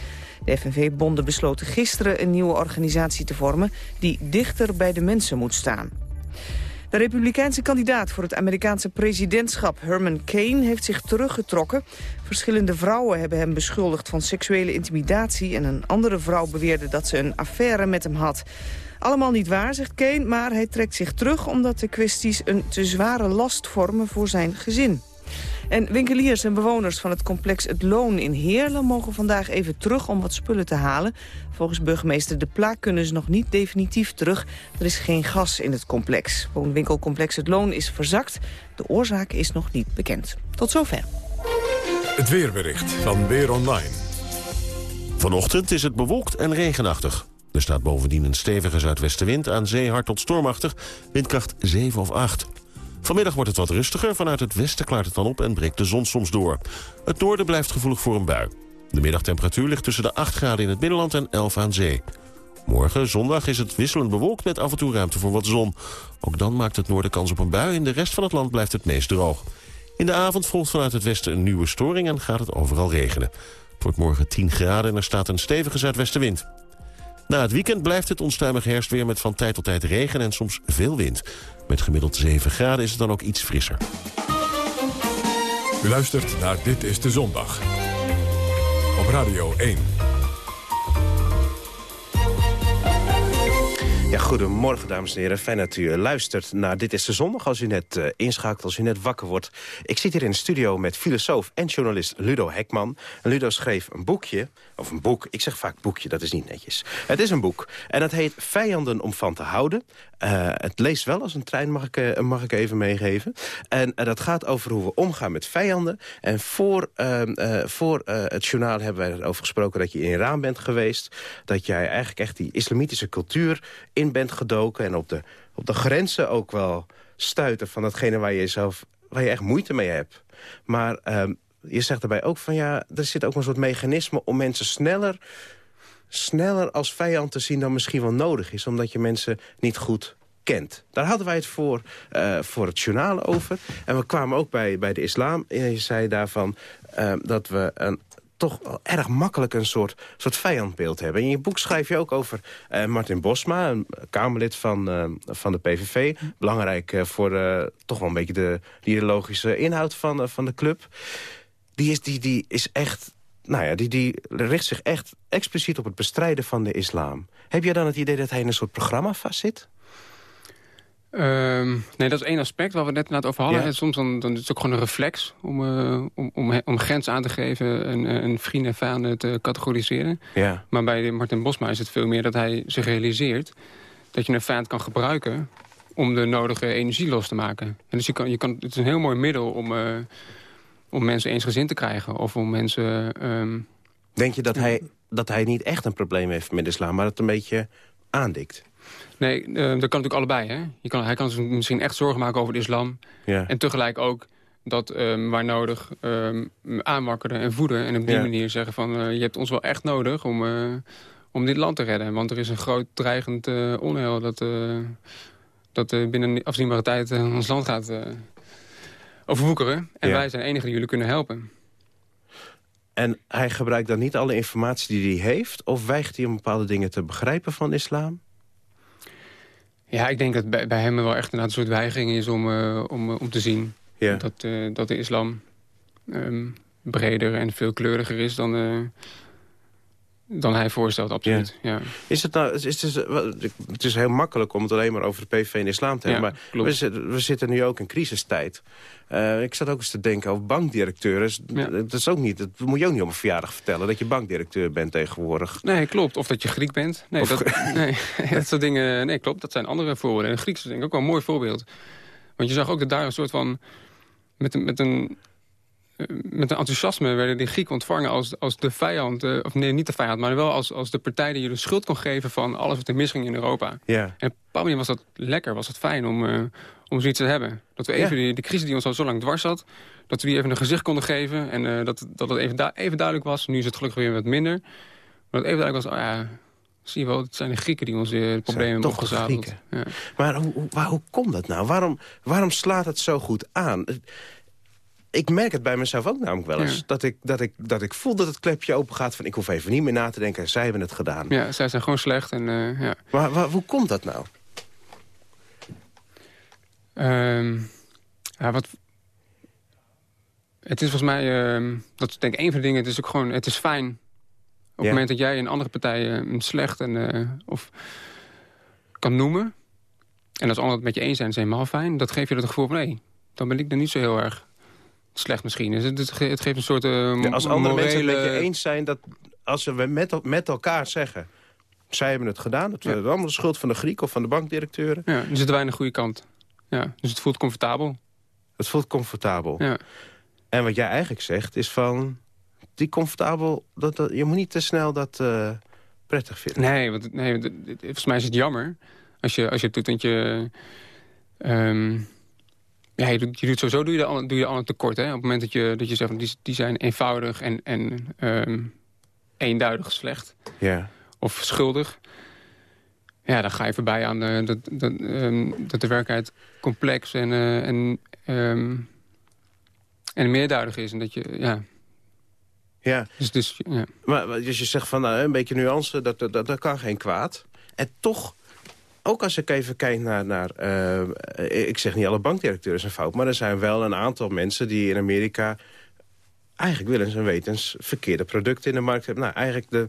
De FNV-bonden besloten gisteren een nieuwe organisatie te vormen... die dichter bij de mensen moet staan. De republikeinse kandidaat voor het Amerikaanse presidentschap Herman Cain heeft zich teruggetrokken. Verschillende vrouwen hebben hem beschuldigd van seksuele intimidatie... en een andere vrouw beweerde dat ze een affaire met hem had. Allemaal niet waar, zegt Kane, maar hij trekt zich terug... omdat de kwesties een te zware last vormen voor zijn gezin. En winkeliers en bewoners van het complex Het Loon in Heerlen... mogen vandaag even terug om wat spullen te halen. Volgens burgemeester De Plaak kunnen ze nog niet definitief terug. Er is geen gas in het complex. Woonwinkelcomplex Het Loon is verzakt. De oorzaak is nog niet bekend. Tot zover. Het weerbericht van Weer Online. Vanochtend is het bewolkt en regenachtig. Er staat bovendien een stevige zuidwestenwind aan zee hard tot stormachtig, windkracht 7 of 8. Vanmiddag wordt het wat rustiger, vanuit het westen klaart het dan op en breekt de zon soms door. Het noorden blijft gevoelig voor een bui. De middagtemperatuur ligt tussen de 8 graden in het binnenland en 11 aan zee. Morgen, zondag, is het wisselend bewolkt met af en toe ruimte voor wat zon. Ook dan maakt het noorden kans op een bui. In de rest van het land blijft het meest droog. In de avond volgt vanuit het westen een nieuwe storing en gaat het overal regenen. Het wordt morgen 10 graden en er staat een stevige zuidwestenwind. Na het weekend blijft het onstuimig herfstweer met van tijd tot tijd regen en soms veel wind. Met gemiddeld 7 graden is het dan ook iets frisser. U luistert naar Dit is de Zondag. Op Radio 1. Ja, goedemorgen dames en heren. Fijn dat u luistert naar Dit is de Zondag. Als u net uh, inschakelt, als u net wakker wordt. Ik zit hier in de studio met filosoof en journalist Ludo Hekman. En Ludo schreef een boekje, of een boek. Ik zeg vaak boekje, dat is niet netjes. Het is een boek. En het heet Vijanden om van te houden. Uh, het leest wel als een trein, mag ik, mag ik even meegeven. En dat gaat over hoe we omgaan met vijanden. En voor, ehm, voor het journaal hebben wij erover gesproken dat je in Iran bent geweest. Dat jij eigenlijk echt die islamitische cultuur bent gedoken... en op de, op de grenzen ook wel stuiten van datgene waar je, zelf, waar je echt moeite mee hebt. Maar um, je zegt daarbij ook van ja, er zit ook een soort mechanisme... om mensen sneller, sneller als vijand te zien dan misschien wel nodig is. Omdat je mensen niet goed kent. Daar hadden wij het voor, uh, voor het journaal over. En we kwamen ook bij, bij de islam. En je zei daarvan uh, dat we een toch erg makkelijk een soort, soort vijandbeeld hebben. In je boek schrijf je ook over uh, Martin Bosma, een Kamerlid van, uh, van de PVV. Belangrijk uh, voor toch wel een beetje de, de ideologische inhoud van, van de club. Die is, die, die is echt... Nou ja, die, die richt zich echt expliciet op het bestrijden van de islam. Heb jij dan het idee dat hij in een soort programma vastzit? Um, nee, dat is één aspect waar we net net over hadden. Ja. Soms dan, dan is het ook gewoon een reflex om, uh, om, om, om grens aan te geven... en, en vrienden en vijanden te categoriseren. Ja. Maar bij Martin Bosma is het veel meer dat hij zich realiseert... dat je een vijand kan gebruiken om de nodige energie los te maken. En dus je kan, je kan, het is een heel mooi middel om, uh, om mensen eensgezind te krijgen. Of om mensen... Um, Denk je dat hij, dat hij niet echt een probleem heeft met islam... maar het een beetje aandikt? Nee, uh, dat kan natuurlijk allebei. Hè? Je kan, hij kan zich misschien echt zorgen maken over de islam. Ja. En tegelijk ook dat um, waar nodig um, aanwakkeren en voeden. En op die Ja. manier zeggen van... Uh, je hebt ons wel echt nodig om, uh, om dit land te redden. Want er is een groot dreigend onheil dat, dat binnen afzienbare tijd ons land gaat overwoekeren. En Ja. wij zijn de enigen die jullie kunnen helpen. En hij gebruikt dan niet alle informatie die hij heeft... of weigt hij om bepaalde dingen te begrijpen van islam? Ja, ik denk dat bij, bij hem wel echt een soort weigering is om, uh, om, om te zien... Ja. Dat, uh, dat de islam um, breder en veelkleuriger is dan, uh, dan hij voorstelt, absoluut. Ja. Is het, nou, is, is, is, het is heel makkelijk om het alleen maar over de PVV en de islam te hebben. Ja, maar we, zitten- we zitten nu ook in crisistijd. Uh, ik zat ook eens te denken over bankdirecteuren. Ja. Dat, is ook niet, dat moet je ook niet op een verjaardag vertellen... dat je bankdirecteur bent tegenwoordig. Nee, klopt. Of dat je Griek bent. Nee, Of- dat, nee dat soort dingen. Nee, klopt. Dat zijn andere voorbeelden. En Grieks is denk ik ook wel een mooi voorbeeld. Want je zag ook dat daar een soort van... met een, met een, eh, met een enthousiasme werden die Grieken ontvangen als, als de vijand. eh, of nee, niet de vijand, maar wel als, als de partij die je de schuld kon geven... van alles wat er misging in Europa. Ja. En op een bepaalde manier was dat lekker, was het fijn om, uh, om zoiets te hebben. Dat we even die, de crisis die ons al zo lang dwars zat... dat we die even een gezicht konden geven. En uh, dat, dat het even, even duidelijk was. Nu is het gelukkig weer wat minder. Maar dat even duidelijk was, oh ja, zie je wel, het zijn de Grieken die ons de problemen hebben opgezadeld. Ja. Maar hoe, hoe, waar- hoe komt dat nou? Waarom, waarom slaat het zo goed aan? Ik merk het bij mezelf ook namelijk wel eens. Ja. Dat, ik, dat, ik, dat ik voel dat het klepje open gaat van... ik hoef even niet meer na te denken, zij hebben het gedaan. ja, zij zijn gewoon slecht. En, eh, ja. Maar waar- hoe komt dat nou? Ehm, ja, wat... Het is volgens mij, ehm, dat is denk ik een van de dingen, het is ook gewoon, het is fijn. Op het moment dat jij een andere partij slecht en, eh, of kan noemen, en als anderen het met je eens zijn, is helemaal fijn, dat geeft je het gevoel van, hé, dan ben ik er niet zo heel erg slecht misschien. Dus het, het, ge- het geeft een soort eh, Ja, als andere mensen het met je eens zijn... dat als we met, met elkaar zeggen... zij hebben het gedaan, dat Ja. is allemaal de schuld van de Griek of van de bankdirecteuren. Ja, er zitten wij aan de goede kant. Ja, dus het voelt comfortabel. Het voelt comfortabel. Ja. En wat jij eigenlijk zegt is van... die comfortabel, dat, dat- je moet niet te snel dat eh, prettig vinden. Nee, want, nee het- het- volgens mij is het jammer als je, als je het doet. Want je, ehm, ja, je, doet, je doet sowieso doe je ander, doe je de ander tekort. Hè? Op het moment dat je, dat je zegt, die, die zijn eenvoudig en, en ehm, eenduidig slecht. Ja. Of schuldig. Ja, dan ga je voorbij aan de, dat, dat, ehm, dat de werkelijkheid complex en, eh, en, ehm, en meerduidig is. En dat je, ja... Ja, Dus, dus, ja. maar als je zegt van nou, een beetje nuance, dat, dat, dat kan geen kwaad. En toch, ook als ik even kijk naar... naar eh, ik zeg niet alle bankdirecteuren zijn fout... maar er zijn wel een aantal mensen die in Amerika... eigenlijk willens en wetens verkeerde producten in de markt hebben. Nou, eigenlijk de,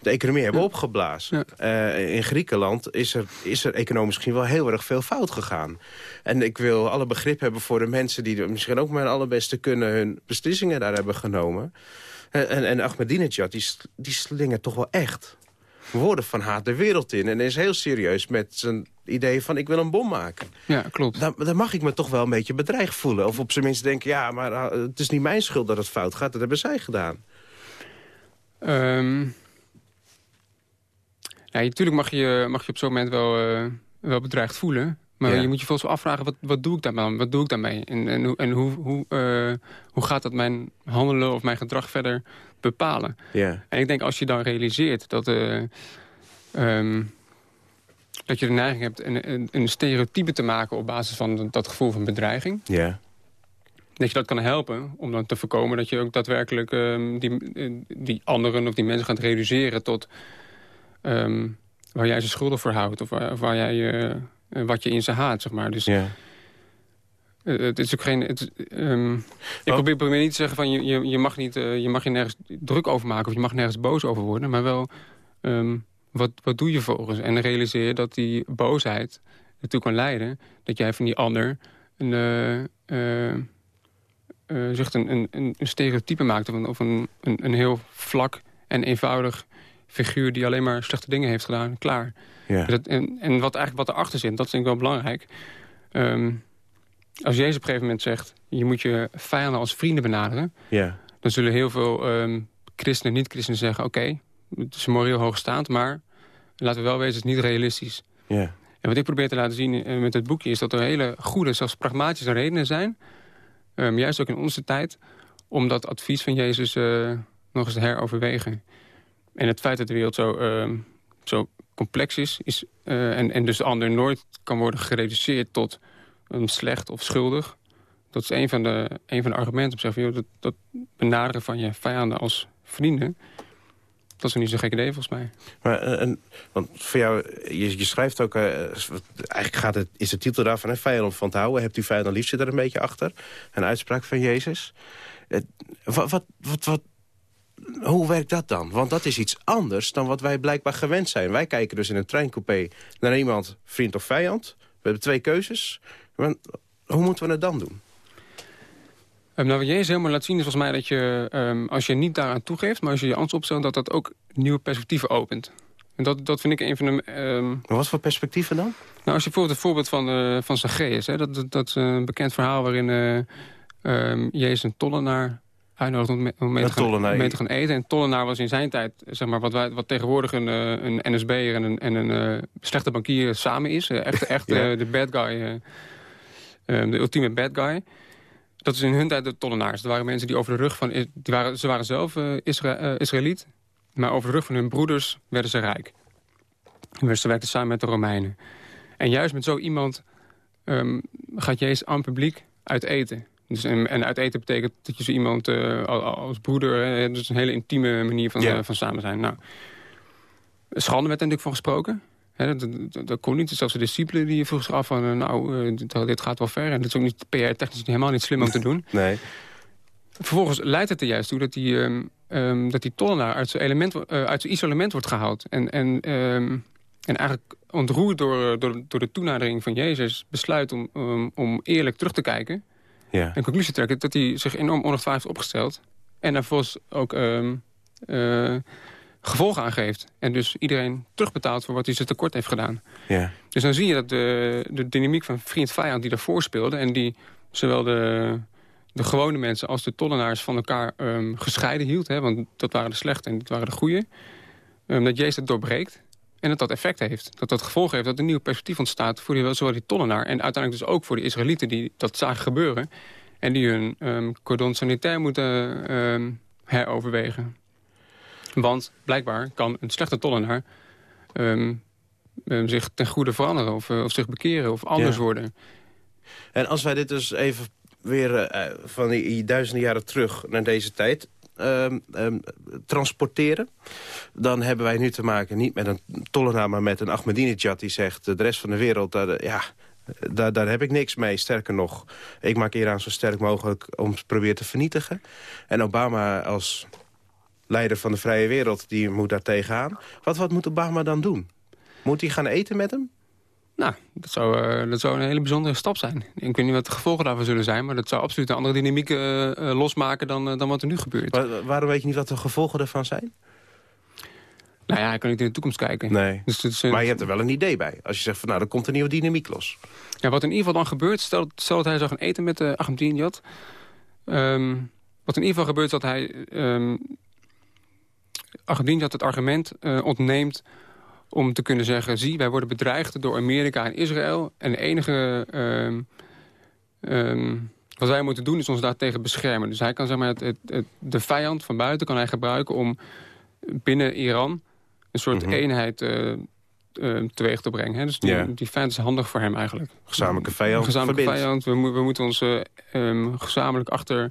de economie hebben opgeblazen. Eh, in Griekenland is er, is er economisch misschien wel heel erg veel fout gegaan. En ik wil alle begrip hebben voor de mensen... die misschien ook maar allerbeste kunnen... hun beslissingen daar hebben genomen... En, en, en Ahmadinejad, die, die slingert toch wel echt woorden van haat de wereld in. En is heel serieus met zijn idee van ik wil een bom maken. ja, klopt. Dan, dan mag ik me toch wel een beetje bedreigd voelen. Of op zijn minst denken, ja, maar ah, het is niet mijn schuld dat het fout gaat. Dat hebben zij gedaan. Ehm ja, natuurlijk mag je, mag je op zo'n moment wel, eh, wel bedreigd voelen. Maar Ja. je moet je volgens afvragen, wat, wat doe ik daarmee? Wat doe ik daarmee? En, en hoe, hoe, eh, hoe gaat dat mijn handelen of mijn gedrag verder bepalen? Ja, En ik denk als je dan realiseert dat, eh, ehm, dat je de neiging hebt een, een, een stereotype te maken... op basis van dat gevoel van bedreiging ja, dat je dat kan helpen om dan te voorkomen dat je ook daadwerkelijk ehm, die, eh, die anderen of die mensen gaat reduceren tot ehm, waar jij ze schuldig voor houdt of waar, of waar jij eh, wat je in ze haat, zeg maar. Dus ja. Eh, het is ook geen. Het, ehm, ik probeer, probeer niet te zeggen van je, je, je mag niet, eh, je mag je nergens druk over maken of je mag nergens boos over worden, maar wel ehm, wat, wat doe je volgens en realiseer je dat die boosheid ertoe kan leiden dat jij van die ander een eh, eh, zegt een, een, een stereotype maakt... of, een, of een, een, een heel vlak en eenvoudig figuur... die alleen maar slechte dingen heeft gedaan, klaar. ja. Dat, en, en wat eigenlijk wat erachter zit, dat vind ik wel belangrijk. Ehm, als Jezus op een gegeven moment zegt... je moet je vijanden als vrienden benaderen... ja. dan zullen heel veel ehm, christenen en niet-christenen zeggen... oké, het is moreel hoogstaand, maar laten we wel wezen, het is niet realistisch. ja. En wat ik probeer te laten zien eh, met het boekje... is dat er hele goede, zelfs pragmatische redenen zijn... ehm, juist ook in onze tijd... om dat advies van Jezus eh, nog eens te heroverwegen. En het feit dat de wereld zo, ehm, zo complex is... is eh, en, en dus de ander nooit kan worden gereduceerd tot een slecht of schuldig... dat is een van de, een van de argumenten om te zeggen... Joh, dat, dat benaderen van je vijanden als vrienden... dat is niet zo gek idee volgens mij. Maar, eh, en, want voor jou, je, schrijft ook... eh, eigenlijk gaat het, is de titel daarvan, hè, vijand van te houden. Hebt u vijand lief zit er een beetje achter. Een uitspraak van Jezus. Wat, wat, wat, wat, hoe werkt dat dan? Want dat is iets anders dan wat wij blijkbaar gewend zijn. Wij kijken dus in een treincoupé naar iemand, vriend of vijand. We hebben twee keuzes. Maar hoe moeten we het dan doen? Um, nou, wat Jezus helemaal laat zien is volgens mij dat je, ehm, als je niet daaraan toegeeft... maar als je je antwoord opstelt, dat dat ook nieuwe perspectieven opent. En dat, dat vind ik een van de... Maar wat voor perspectieven dan? nou, als je bijvoorbeeld het voorbeeld van, eh van Zacchaeus... Hè, dat, dat, dat is een bekend verhaal waarin eh, ehm, Jezus een tollenaar uitnodigt om, me- om mee, te gaan, tollenaar. om mee te gaan eten. En tollenaar was in zijn tijd, zeg maar, wat, wij, wat tegenwoordig een, eh, een NSB'er en een, en een eh, slechte bankier samen is. Eh, echt echt Ja. eh, de bad guy, eh, eh, de ultieme bad guy. Dat is in hun tijd de tollenaars. Dat waren mensen die over de rug van... Die waren, ze waren zelf eh, Isra eh, Israëliet. Maar over de rug van hun broeders werden ze rijk. Ze werkte samen met de Romeinen. En juist met zo iemand um, gaat Jezus aan publiek uit eten. Dus, en, en uit eten betekent dat je zo iemand uh, als broeder... Hè, dus een hele intieme manier van, uh, van samen zijn. Nou, schande werd er natuurlijk van gesproken. Hè, dat, kon niet. Zelfs de discipelen die vroegen zich af van... Uh, nou, dit, dit, gaat wel ver. En dat is ook niet PR-technisch helemaal niet slim om te doen. Nee. Vervolgens leidt het er juist toe dat die, um, um, dat die tollenaar uit zijn, element, uit zijn isolement wordt gehaald. En, en, um, en eigenlijk ontroerd door, door, door de toenadering van Jezus... besluit om, om eerlijk terug te kijken... Ja. En conclusie trekken dat hij zich enorm onrechtvaardig heeft opgesteld. En daar ook uh, gevolgen aangeeft. En dus iedereen terugbetaalt voor wat hij zijn tekort heeft gedaan. Ja. Dus dan zie je dat de, de dynamiek van vriend-vijand die daarvoor speelde... en die zowel de, de gewone mensen als de tollenaars van elkaar um, gescheiden hield... Hè, want dat waren de slechte en dat waren de goede... Um, dat Jezus het doorbreekt en dat dat effect heeft. Dat dat gevolg heeft dat een nieuw perspectief ontstaat... voor die, zowel die tollenaar en uiteindelijk dus ook voor de Israëlieten... die dat zagen gebeuren. En die hun um, cordon sanitair moeten heroverwegen. Want blijkbaar kan een slechte tollenaar... Um, zich ten goede veranderen of, uh, of zich bekeren of anders ja. worden. En als wij dit dus even weer uh, van die duizenden jaren terug naar deze tijd... Um, um, transporteren... dan hebben wij nu te maken niet met een tollenaar... maar met een Ahmadinejad die zegt... de rest van de wereld, uh, ja, daar, daar heb ik niks mee. Sterker nog, ik maak Iran zo sterk mogelijk... om te proberen te vernietigen. En Obama als leider van de vrije wereld... die moet daar tegenaan. Wat, wat moet Obama dan doen? Moet hij gaan eten met hem? Nou, dat zou, uh, dat zou een hele bijzondere stap zijn. Ik weet niet wat de gevolgen daarvan zullen zijn... maar dat zou absoluut een andere dynamiek uh, uh, losmaken dan, dan wat er nu gebeurt. Maar, waarom weet je niet wat de gevolgen ervan zijn? Nou ja, ik kan niet in de toekomst kijken. Nee. Dus is, maar je hebt er wel een idee bij. Als je zegt van nou, er komt een nieuwe dynamiek los. Ja, wat in ieder geval dan gebeurt... stel, stel dat hij zou gaan eten met de Argentinië um, wat in ieder geval gebeurt is dat hij... Um, Argentinië het argument ontneemt om te kunnen zeggen... zie, wij worden bedreigd door Amerika en Israël... en de enige... Um, um, wat wij moeten doen is ons daartegen beschermen. Dus hij kan zeg maar, het, het, het, de vijand van buiten kan hij gebruiken... om binnen Iran een soort mm -hmm. eenheid uh, uh, teweeg te brengen. Hè? Dus die, die vijand is handig voor hem eigenlijk. Gezamenlijke vijand Gezamenlijke vijand. We, we, moeten ons uh, um, gezamenlijk achter,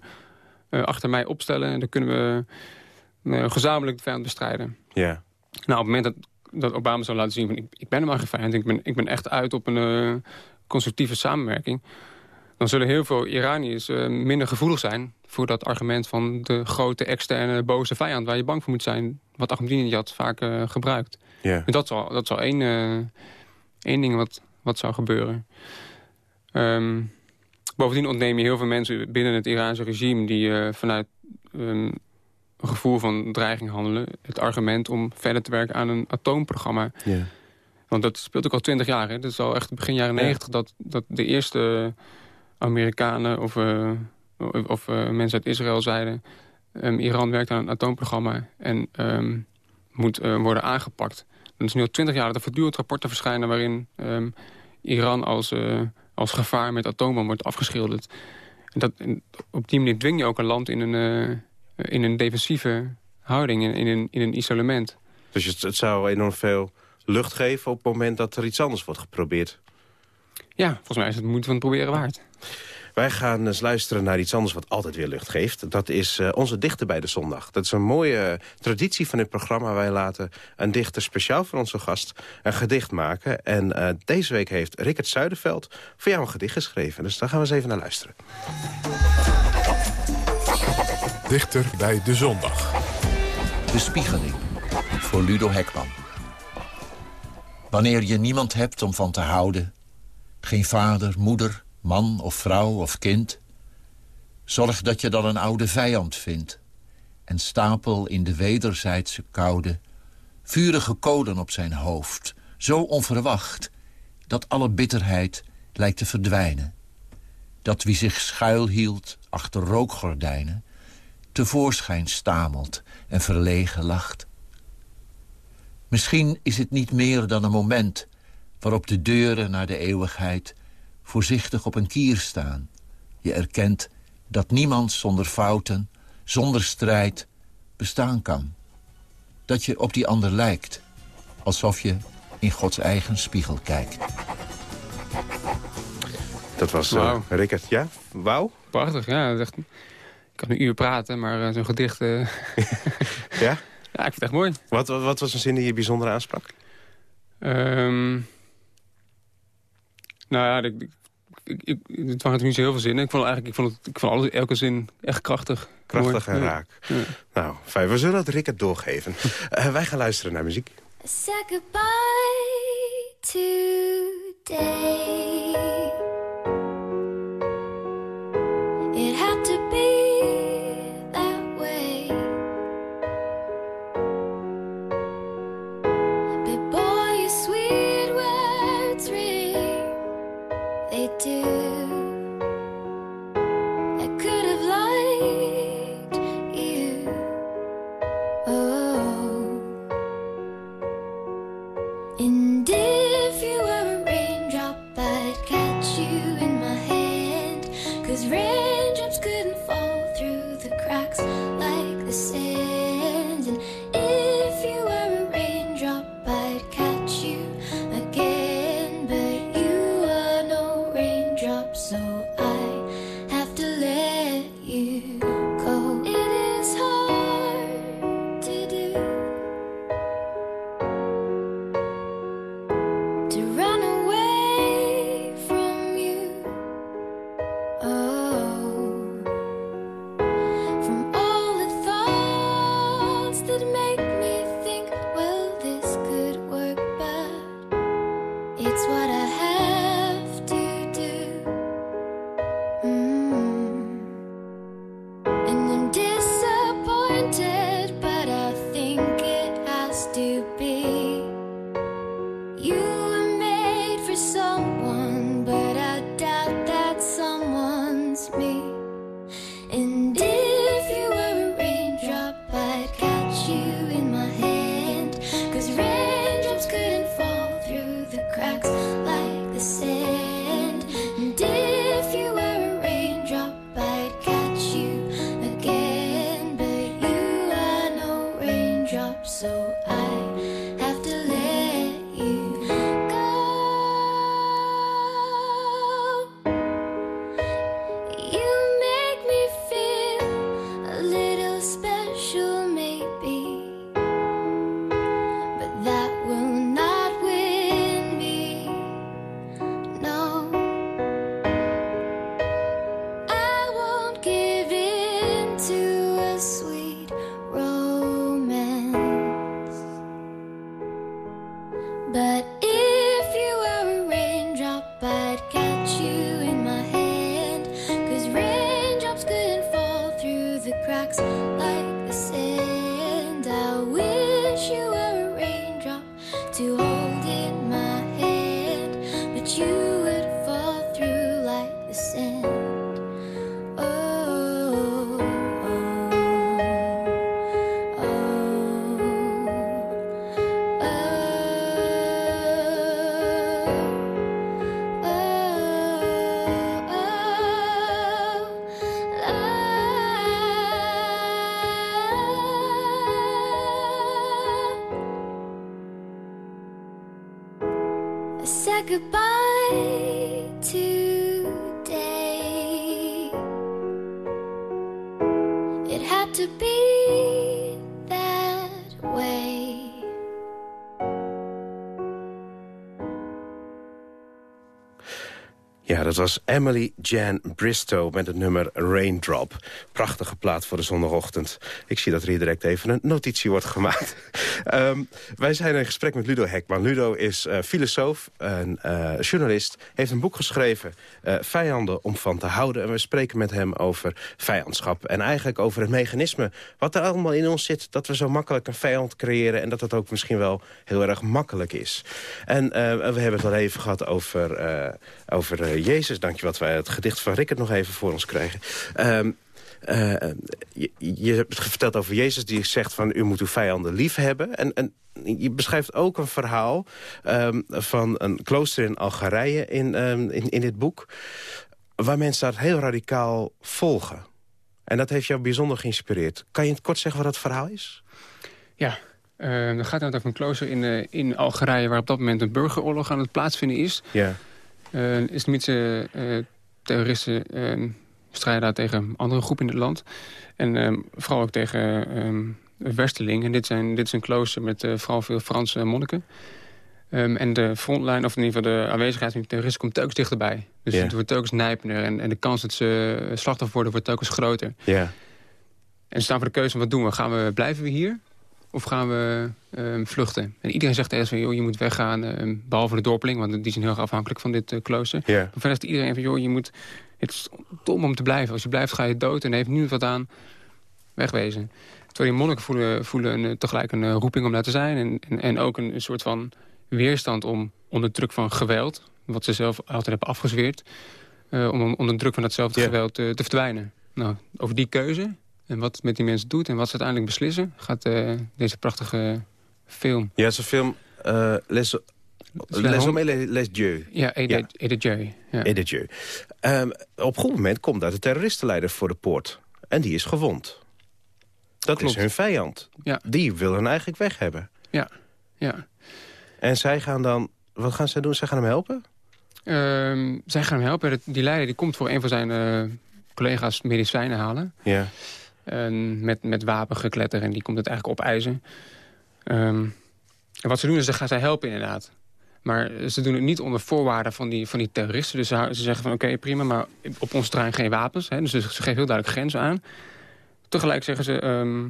achter mij opstellen... en dan kunnen we gezamenlijk de vijand bestrijden. Ja. Nou, op het moment dat dat Obama zou laten zien van ik, ik ben helemaal geen vijand. Ik ben, ik ben echt uit op een uh, constructieve samenwerking. Dan zullen heel veel Iraniërs uh, minder gevoelig zijn voor dat argument van de grote externe boze vijand waar je bang voor moet zijn. Wat Ahmadinejad vaak uh, gebruikt. Yeah. Dat zal, dat zal één, één ding wat, wat zou gebeuren. Um, bovendien ontneem je heel veel mensen binnen het Iraanse regime die vanuit um, een gevoel van dreiging handelen. Het argument om verder te werken aan een atoomprogramma. Yeah. Want dat speelt ook al twintig jaar. Hè? Dat is al echt begin jaren negentig ja. dat, dat de eerste Amerikanen of, uh, of uh, mensen uit Israël zeiden... Um, Iran werkt aan een atoomprogramma en um, moet uh, worden aangepakt. Dat is nu al twintig jaar dat er voortdurend rapporten verschijnen... waarin um, Iran als, als gevaar met atoombom wordt afgeschilderd. En dat, en op die manier dwing je ook een land in een in een defensieve houding, in, in, een, in een isolement. Dus het, het, zou enorm veel lucht geven op het moment dat er iets anders wordt geprobeerd? Ja, volgens mij is het moeite van het proberen waard. Wij gaan eens luisteren naar iets anders wat altijd weer lucht geeft. Dat is uh, onze dichter bij de zondag. Dat is een mooie uh, traditie van dit programma. Wij laten een dichter speciaal voor onze gast een gedicht maken. En uh, deze week heeft Rickert Zuiderveld voor jou een gedicht geschreven. Dus daar gaan we eens even naar luisteren. Dichter bij de zondag. De spiegeling voor Ludo Hekman. Wanneer je niemand hebt om van te houden... geen vader, moeder, man of vrouw of kind... zorg dat je dan een oude vijand vindt... en stapel in de wederzijdse koude... vurige kolen op zijn hoofd, zo onverwacht... dat alle bitterheid lijkt te verdwijnen. Dat wie zich schuilhield achter rookgordijnen tevoorschijn stamelt en verlegen lacht. Misschien is het niet meer dan een moment... waarop de deuren naar de eeuwigheid voorzichtig op een kier staan. Je erkent dat niemand zonder fouten, zonder strijd, bestaan kan. Dat je op die ander lijkt, alsof je in Gods eigen spiegel kijkt. Dat was uh, Rickert. Ja? Wauw? Prachtig, ja. Echt... Ik kan een uur praten, maar uh, zo'n gedicht... Uh... ja? Ja, ik vind het echt mooi. Wat, wat, wat was een zin die je bijzonder aansprak? Um, nou ja, ik, ik, ik, het waren niet zo heel veel zinnen. Ik vond, eigenlijk, ik vond, het, ik vond alles, elke zin echt krachtig. Krachtig en raak. Ja. Nou, fijn. We zullen het Rickert doorgeven. uh, wij gaan luisteren naar muziek. Say goodbye today. different. Goodbye dat was Emily Jan Bristow met het nummer Raindrop. Prachtige plaat voor de zondagochtend. Ik zie dat er hier direct even een notitie wordt gemaakt. Ehm, wij zijn in gesprek met Ludo Hekman. Ludo is eh, filosoof, en eh, journalist, heeft een boek geschreven... eh, Vijanden om van te houden. En we spreken met hem over vijandschap. En eigenlijk over het mechanisme wat er allemaal in ons zit... dat we zo makkelijk een vijand creëren... en dat het ook misschien wel heel erg makkelijk is. En we hebben het al even gehad over, over eh, Jezus. Dank je wat wij het gedicht van Rickert nog even voor ons kregen. Ehm, eh, je, je hebt het verteld over Jezus die zegt van u moet uw vijanden lief hebben. En, en je beschrijft ook een verhaal ehm, van een klooster in Algerije in, ehm, in, in dit boek. Waar mensen dat heel radicaal volgen. En dat heeft jou bijzonder geïnspireerd. Kan je in het kort zeggen wat dat verhaal is? Ja, Uh, dan gaat het over een klooster in, uh, in Algerije... waar op dat moment een burgeroorlog aan het plaatsvinden is. Ja. Uh, islamitische terroristen ehm, strijden daar tegen andere groepen in het land. En ehm, vooral ook tegen um, Westerling. En dit, zijn, dit is een klooster met vooral veel Franse monniken. en de frontline, of in ieder geval de aanwezigheid van die terroristen... komt telkens dichterbij. Dus het wordt telkens nijpender. En, en de kans dat ze slachtoffer worden, wordt telkens groter. Ja. En ze staan voor de keuze van wat doen we? Gaan we, blijven we hier? Of gaan we ehm, vluchten? En iedereen zegt ergens van, joh, je moet weggaan. ehm, behalve de dorpeling, want die zijn heel erg afhankelijk van dit eh, klooster. Ja. Maar verder zegt iedereen van, joh, je moet... Het is dom om te blijven. Als je blijft, ga je dood. En heeft nu wat aan wegwezen. Terwijl die monniken voelen, voelen een, eh, tegelijk een eh, roeping om daar te zijn. En, en, en ook een, een soort van weerstand om onder druk van geweld... wat ze zelf altijd hebben afgezweerd... om onder druk van datzelfde geweld te verdwijnen. Nou, over die keuze en wat het met die mensen doet... en wat ze uiteindelijk beslissen... gaat eh, deze prachtige film. Ja, zo'n film... eh Les, Les Hommes et les, Dieux. Ja, Ede J. Ja. Et. Ehm, op een goed moment komt daar de terroristenleider voor de poort. En die is gewond. Dat Klopt. is hun vijand. Ja. Die wil hen eigenlijk weg hebben. Ja, ja. En zij gaan dan... Wat gaan zij doen? Zij gaan hem helpen? Ehm, zij gaan hem helpen. Die leider die komt voor een van zijn eh, collega's medicijnen halen. Ja. En met, met wapengekletter. En die komt het eigenlijk opeisen. Ehm en wat ze doen is, ze gaan zij helpen inderdaad. Maar ze doen het niet onder voorwaarden van die, van die terroristen. Dus ze, ze zeggen van oké, prima, maar op ons terrein geen wapens. Hè? Dus ze, geven heel duidelijk grenzen aan. Tegelijk zeggen ze... ehm,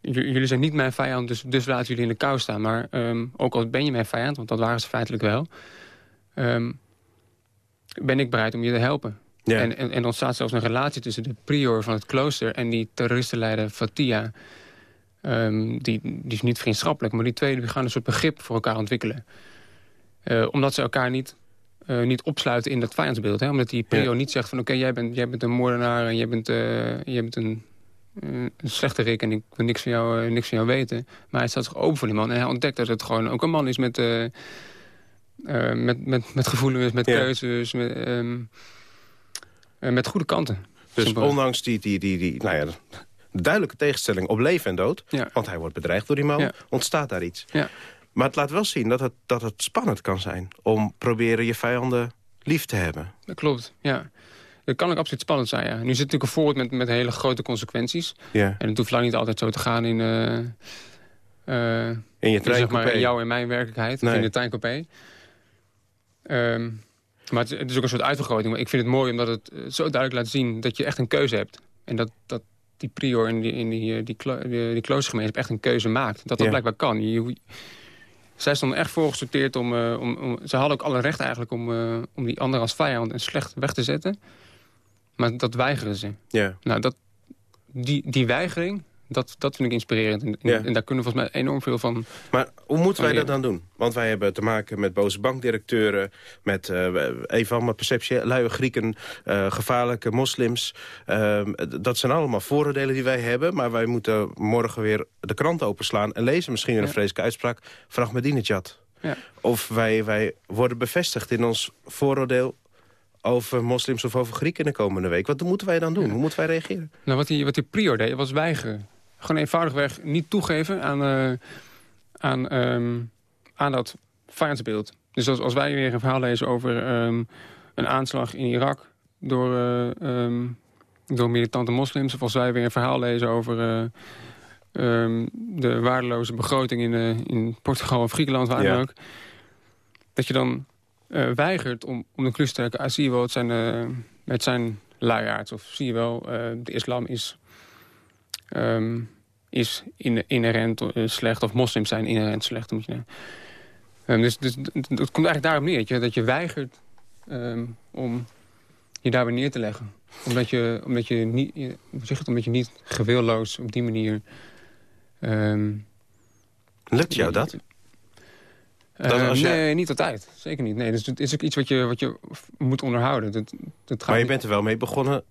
jullie zijn niet mijn vijand, dus, dus laten jullie in de kou staan. Maar ehm, ook al ben je mijn vijand, want dat waren ze feitelijk wel... ehm, ben ik bereid om je te helpen. Ja. En, en, en er ontstaat zelfs een relatie tussen de prior van het klooster... en die terroristenleider Fatia. Ehm, die, die is niet vriendschappelijk, maar die twee die gaan een soort begrip voor elkaar ontwikkelen. Eh, omdat ze elkaar niet, eh, niet opsluiten in dat vijandsbeeld. Hè? Omdat die prior Ja. niet zegt van... oké, jij, bent, jij bent een moordenaar en jij bent, eh, jij bent een, een slechterik... en ik wil niks van, jou, niks van jou weten. Maar hij staat zich open voor die man. En hij ontdekt dat het gewoon ook een man is met... met, met, met gevoelens, met Ja. keuzes, met, ehm, eh, met goede kanten. Dus Simpelweg. ondanks die, die, die, die nou ja, de duidelijke tegenstelling op leven en dood... Ja. want hij wordt bedreigd door die man, Ja. ontstaat daar iets. Ja. Maar het laat wel zien dat het, dat het spannend kan zijn... om proberen je vijanden lief te hebben. Dat klopt, ja. Dat kan ook absoluut spannend zijn, ja. Nu zit natuurlijk een voorbeeld met, met hele grote consequenties. Ja. En het hoeft lang niet altijd zo te gaan in... eh, eh, In je zeg maar, in jouw en mijn werkelijkheid. Nee. Of in de treincoupé. Ehm, maar het, het is ook een soort uitvergroting. Maar ik vind het mooi omdat het eh, zo duidelijk laat zien... dat je echt een keuze hebt. En dat, dat die prior in die, in die, eh, die, die, die kloostergemeenschap echt een keuze maakt. Dat dat Ja. blijkbaar kan. Je, zij stonden echt voorgesorteerd om, eh, om, om... Ze hadden ook alle recht eigenlijk om, om die ander als vijand en slecht weg te zetten. Maar dat weigeren ze. Ja. Nou, dat, die, die weigering, dat, dat vind ik inspirerend. En, en- Ja. en daar kunnen we volgens mij enorm veel van... Maar hoe moeten wij dat dan doen? Want wij hebben te maken met boze bankdirecteuren... met eh even mijn perceptie, luie Grieken, eh, gevaarlijke moslims. Ehm, dat zijn allemaal vooroordelen die wij hebben... maar wij moeten morgen weer de krant openslaan... en lezen misschien een Ja. vreselijke uitspraak... Fragmedinejad. Ja. Of wij, wij worden bevestigd in ons vooroordeel... over moslims of over Grieken de komende week. Wat moeten wij dan doen? Hoe moeten wij reageren? Nou, wat die, wat die prior deed, was weigeren. Gewoon eenvoudigweg niet toegeven aan, eh, aan, ehm, aan dat vijandsbeeld. Dus als, als wij weer een verhaal lezen over ehm, een aanslag in Irak... door, eh, ehm, door militante moslims... of als wij weer een verhaal lezen over... eh, de waardeloze begroting in, in Portugal of Griekenland, waar Ja. ook... dat je dan weigert om, om de klus te trekken... Ah, zie je wel, het zijn, het zijn luiaards. Of zie je wel, de islam is, ehm, is in, inherent eh, slecht. Of moslims zijn inherent slecht. Moet je, Ehm, dus, dus het komt eigenlijk daarop neer. Dat je, dat je weigert ehm, om je daar weer neer te leggen. Omdat je, omdat je, niet, je- zeg het, omdat je niet geweerloos op die manier... Lukt jou dat? Dat Nee, niet altijd. Zeker niet. Nee, dus het is ook iets wat je, wat je moet onderhouden. Dat, dat gaat Maar je bent er wel mee begonnen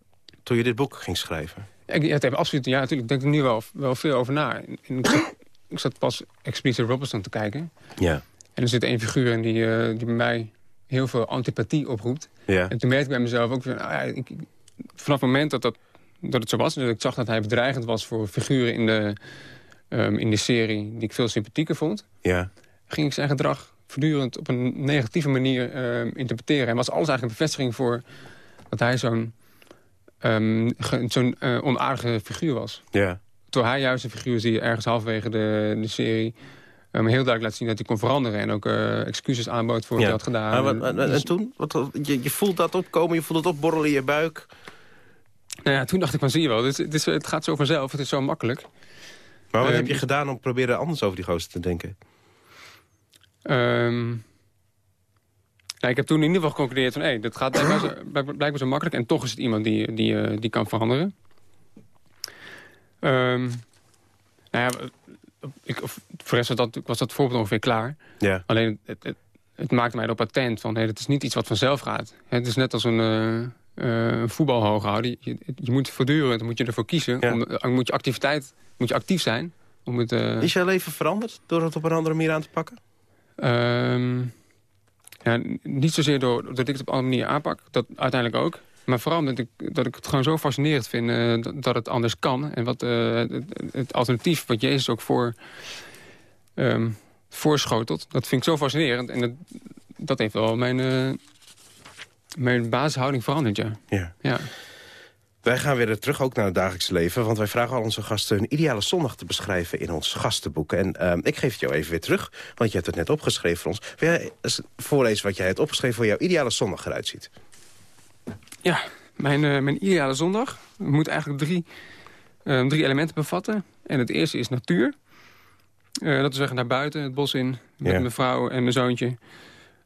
toen je dit boek ging schrijven. Ik, ja, het heeft absoluut, ja, natuurlijk. Ik denk er nu wel, wel veel over na. En ik, zat, ik zat pas Expeditie Robinson te kijken. Ja. En er zit één figuur in die, eh, die bij mij heel veel antipathie oproept. Ja. En toen merkte ik bij mezelf ook... Van, ah ik, vanaf het moment dat, dat, dat het zo was... dat ik zag dat hij bedreigend was voor figuren in de, ehm, in de serie die ik veel sympathieker vond... Ja. ging ik zijn gedrag voortdurend op een negatieve manier ehm, interpreteren. En was alles eigenlijk een bevestiging voor dat hij zo'n ehm, zo'n eh, onaardige figuur was. Ja. Terwijl hij juist een figuur die ergens halverwege de, de serie... ehm, heel duidelijk laat zien dat hij kon veranderen... en ook eh, excuses aanbood voor wat ja. hij had gedaan. Maar wat- en, en Dus- toen? Wat, je, je voelt dat opkomen, je voelt het opborrelen in je buik. Nou ja, toen dacht ik van, zie je wel, het, is- het, is, het gaat zo vanzelf, het is zo makkelijk. Maar wat Ehm, heb je gedaan om proberen anders over die gozer te denken? Ehm, nou, ik heb toen in ieder geval geconcludeerd van... hé, dat gaat blijkbaar zo, blijk- blijkbaar zo makkelijk... en toch is het iemand die, die, eh, die kan veranderen. Ehm, nou ja, ik, of, voor de rest was dat, was dat voorbeeld ongeveer klaar. Ja. Alleen, het, het, het maakte mij erop attent van... hé, het is niet iets wat vanzelf gaat. Het is net als een... eh, eh, een voetbalhooghouder. Je, je moet voortdurend moet je ervoor kiezen. Ja. Om, eh, moet je activiteit, moet je actief zijn. Om het, eh, Is jouw leven veranderd door het op een andere manier aan te pakken? Ehm, ja, niet zozeer door, doordat ik het op een andere manier aanpak. Dat uiteindelijk ook. Maar vooral omdat ik, dat ik het gewoon zo fascinerend vind eh, dat, dat het anders kan. En wat eh, het, het alternatief wat Jezus ook voor, ehm, voorschotelt. Dat vind ik zo fascinerend. En dat, dat heeft wel mijn, eh, mijn basishouding veranderd, ja. Ja. ja. Wij gaan weer terug ook naar het dagelijkse leven. Want wij vragen al onze gasten een ideale zondag te beschrijven in ons gastenboek. En ehm, ik geef het jou even weer terug, want je hebt het net opgeschreven voor ons. Wil jij voorlezen wat jij hebt opgeschreven voor jouw ideale zondag eruit ziet? Ja, mijn, eh, mijn ideale zondag moet eigenlijk drie, eh, drie elementen bevatten. En het eerste is natuur. Eh, dat is zeggen naar buiten, het bos in, met Ja. mijn vrouw en mijn zoontje.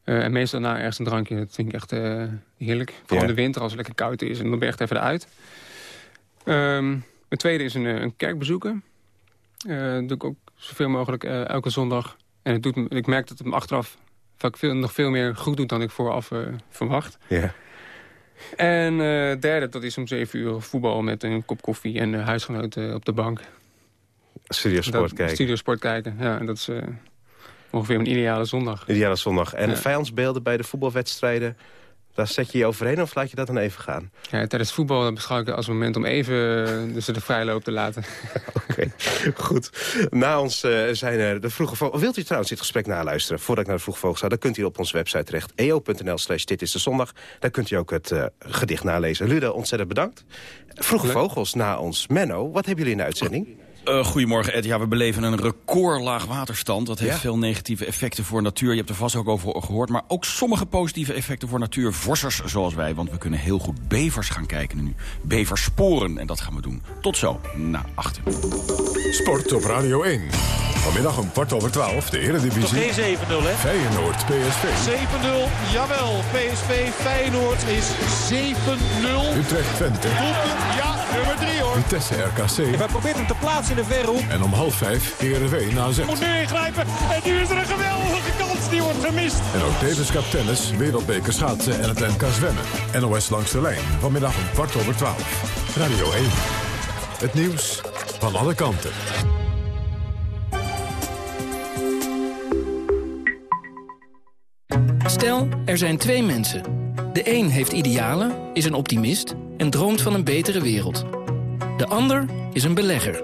Eh, en meestal na ergens een drankje. Dat vind ik echt eh, heerlijk. Vooral Ja. in de winter als het lekker koud is. En dan ben ik echt even eruit. Ehm het tweede is een, eh, een kerk bezoeken. Dat doe ik ook zoveel mogelijk elke zondag. En het doet, ik merk dat het me achteraf vaak veel, nog veel meer goed doet dan ik vooraf verwacht. Ja. En derde, dat is om zeven uur voetbal met een kop koffie en huisgenoten op de bank. Studio Sport Dat- kijken. Studio Sport kijken, ja. En dat is ongeveer mijn ideale zondag. Ideale zondag. En Ja. vijandsbeelden bij de voetbalwedstrijden, daar zet je je overheen of laat je dat dan even gaan? Ja, tijdens voetbal beschouw ik het als een moment om even eh, dus de vrijloop te laten. Oké, goed. Na ons eh, zijn er de vroege vogels. Wilt u trouwens dit gesprek naluisteren voordat ik naar de vroege vogels ga? Dan kunt u op onze website terecht. eo.nl slash dit is de zondag. Daar kunt u ook het eh, gedicht nalezen. Luda, ontzettend bedankt. Vroege vogels na ons. Menno, wat hebben jullie in de uitzending? Eh, goedemorgen Ed. Ja, we beleven een record laag waterstand. Dat heeft Ja. veel negatieve effecten voor natuur. Je hebt er vast ook over gehoord. Maar ook sommige positieve effecten voor natuurvorsers zoals wij. Want we kunnen heel goed bevers gaan kijken nu. Bevers sporen. En dat gaan we doen. Tot zo. Na achter. Sport op Radio 1. Vanmiddag om kwart over twaalf, de Eredivisie. Toch geen 7-0, hè? Feyenoord, PSV. 7-0, jawel. PSV Feyenoord is 7-0. Utrecht, Twente. Doelpunt, ja, nummer 3 hoor. Vitesse, RKC. Hem te plaatsen de verre hoek. En om half vijf, Heerenveen, AZ. Moet nu ingrijpen. En nu is er een geweldige kans. Die wordt gemist. En ook Davis Cup Tennis, Wereldbeker Schaatsen en het NK Zwemmen. NOS langs de lijn, vanmiddag om kwart over twaalf. Radio 1. Het nieuws van alle kanten. Stel, er zijn twee mensen. De een heeft idealen, is een optimist en droomt van een betere wereld. De ander is een belegger,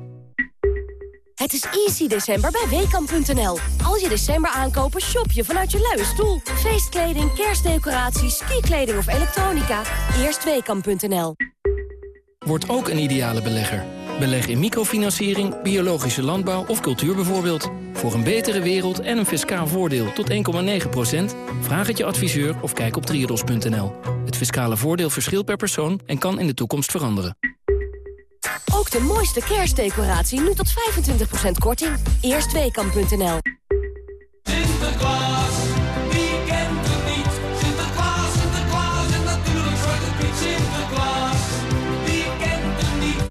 Het is easy december bij Weekamp.nl. Als je december aankopen, shop je vanuit je luie stoel. Feestkleding, kerstdecoraties, skikleding of elektronica. Eerst Weekamp.nl. Word ook een ideale belegger. Beleg in microfinanciering, biologische landbouw of cultuur bijvoorbeeld. Voor een betere wereld en een fiscaal voordeel tot 1,9% Vraag het je adviseur of kijk op triodos.nl. Het fiscale voordeel verschilt per persoon en kan in de toekomst veranderen. Ook de mooiste kerstdecoratie nu tot 25% korting. Eerst Weekamp.nl. Sinterklaas, wie kent het niet? Sinterklaas, Sinterklaas en natuurlijk Zwarte Piet Sinterklaas. Wie kent het niet?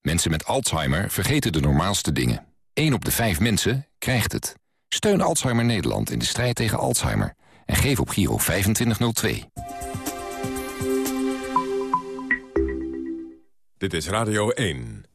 Mensen met Alzheimer vergeten de normaalste dingen. 1 op de 5 mensen krijgt het. Steun Alzheimer Nederland in de strijd tegen Alzheimer. En geef op Giro 2502. Dit is Radio 1.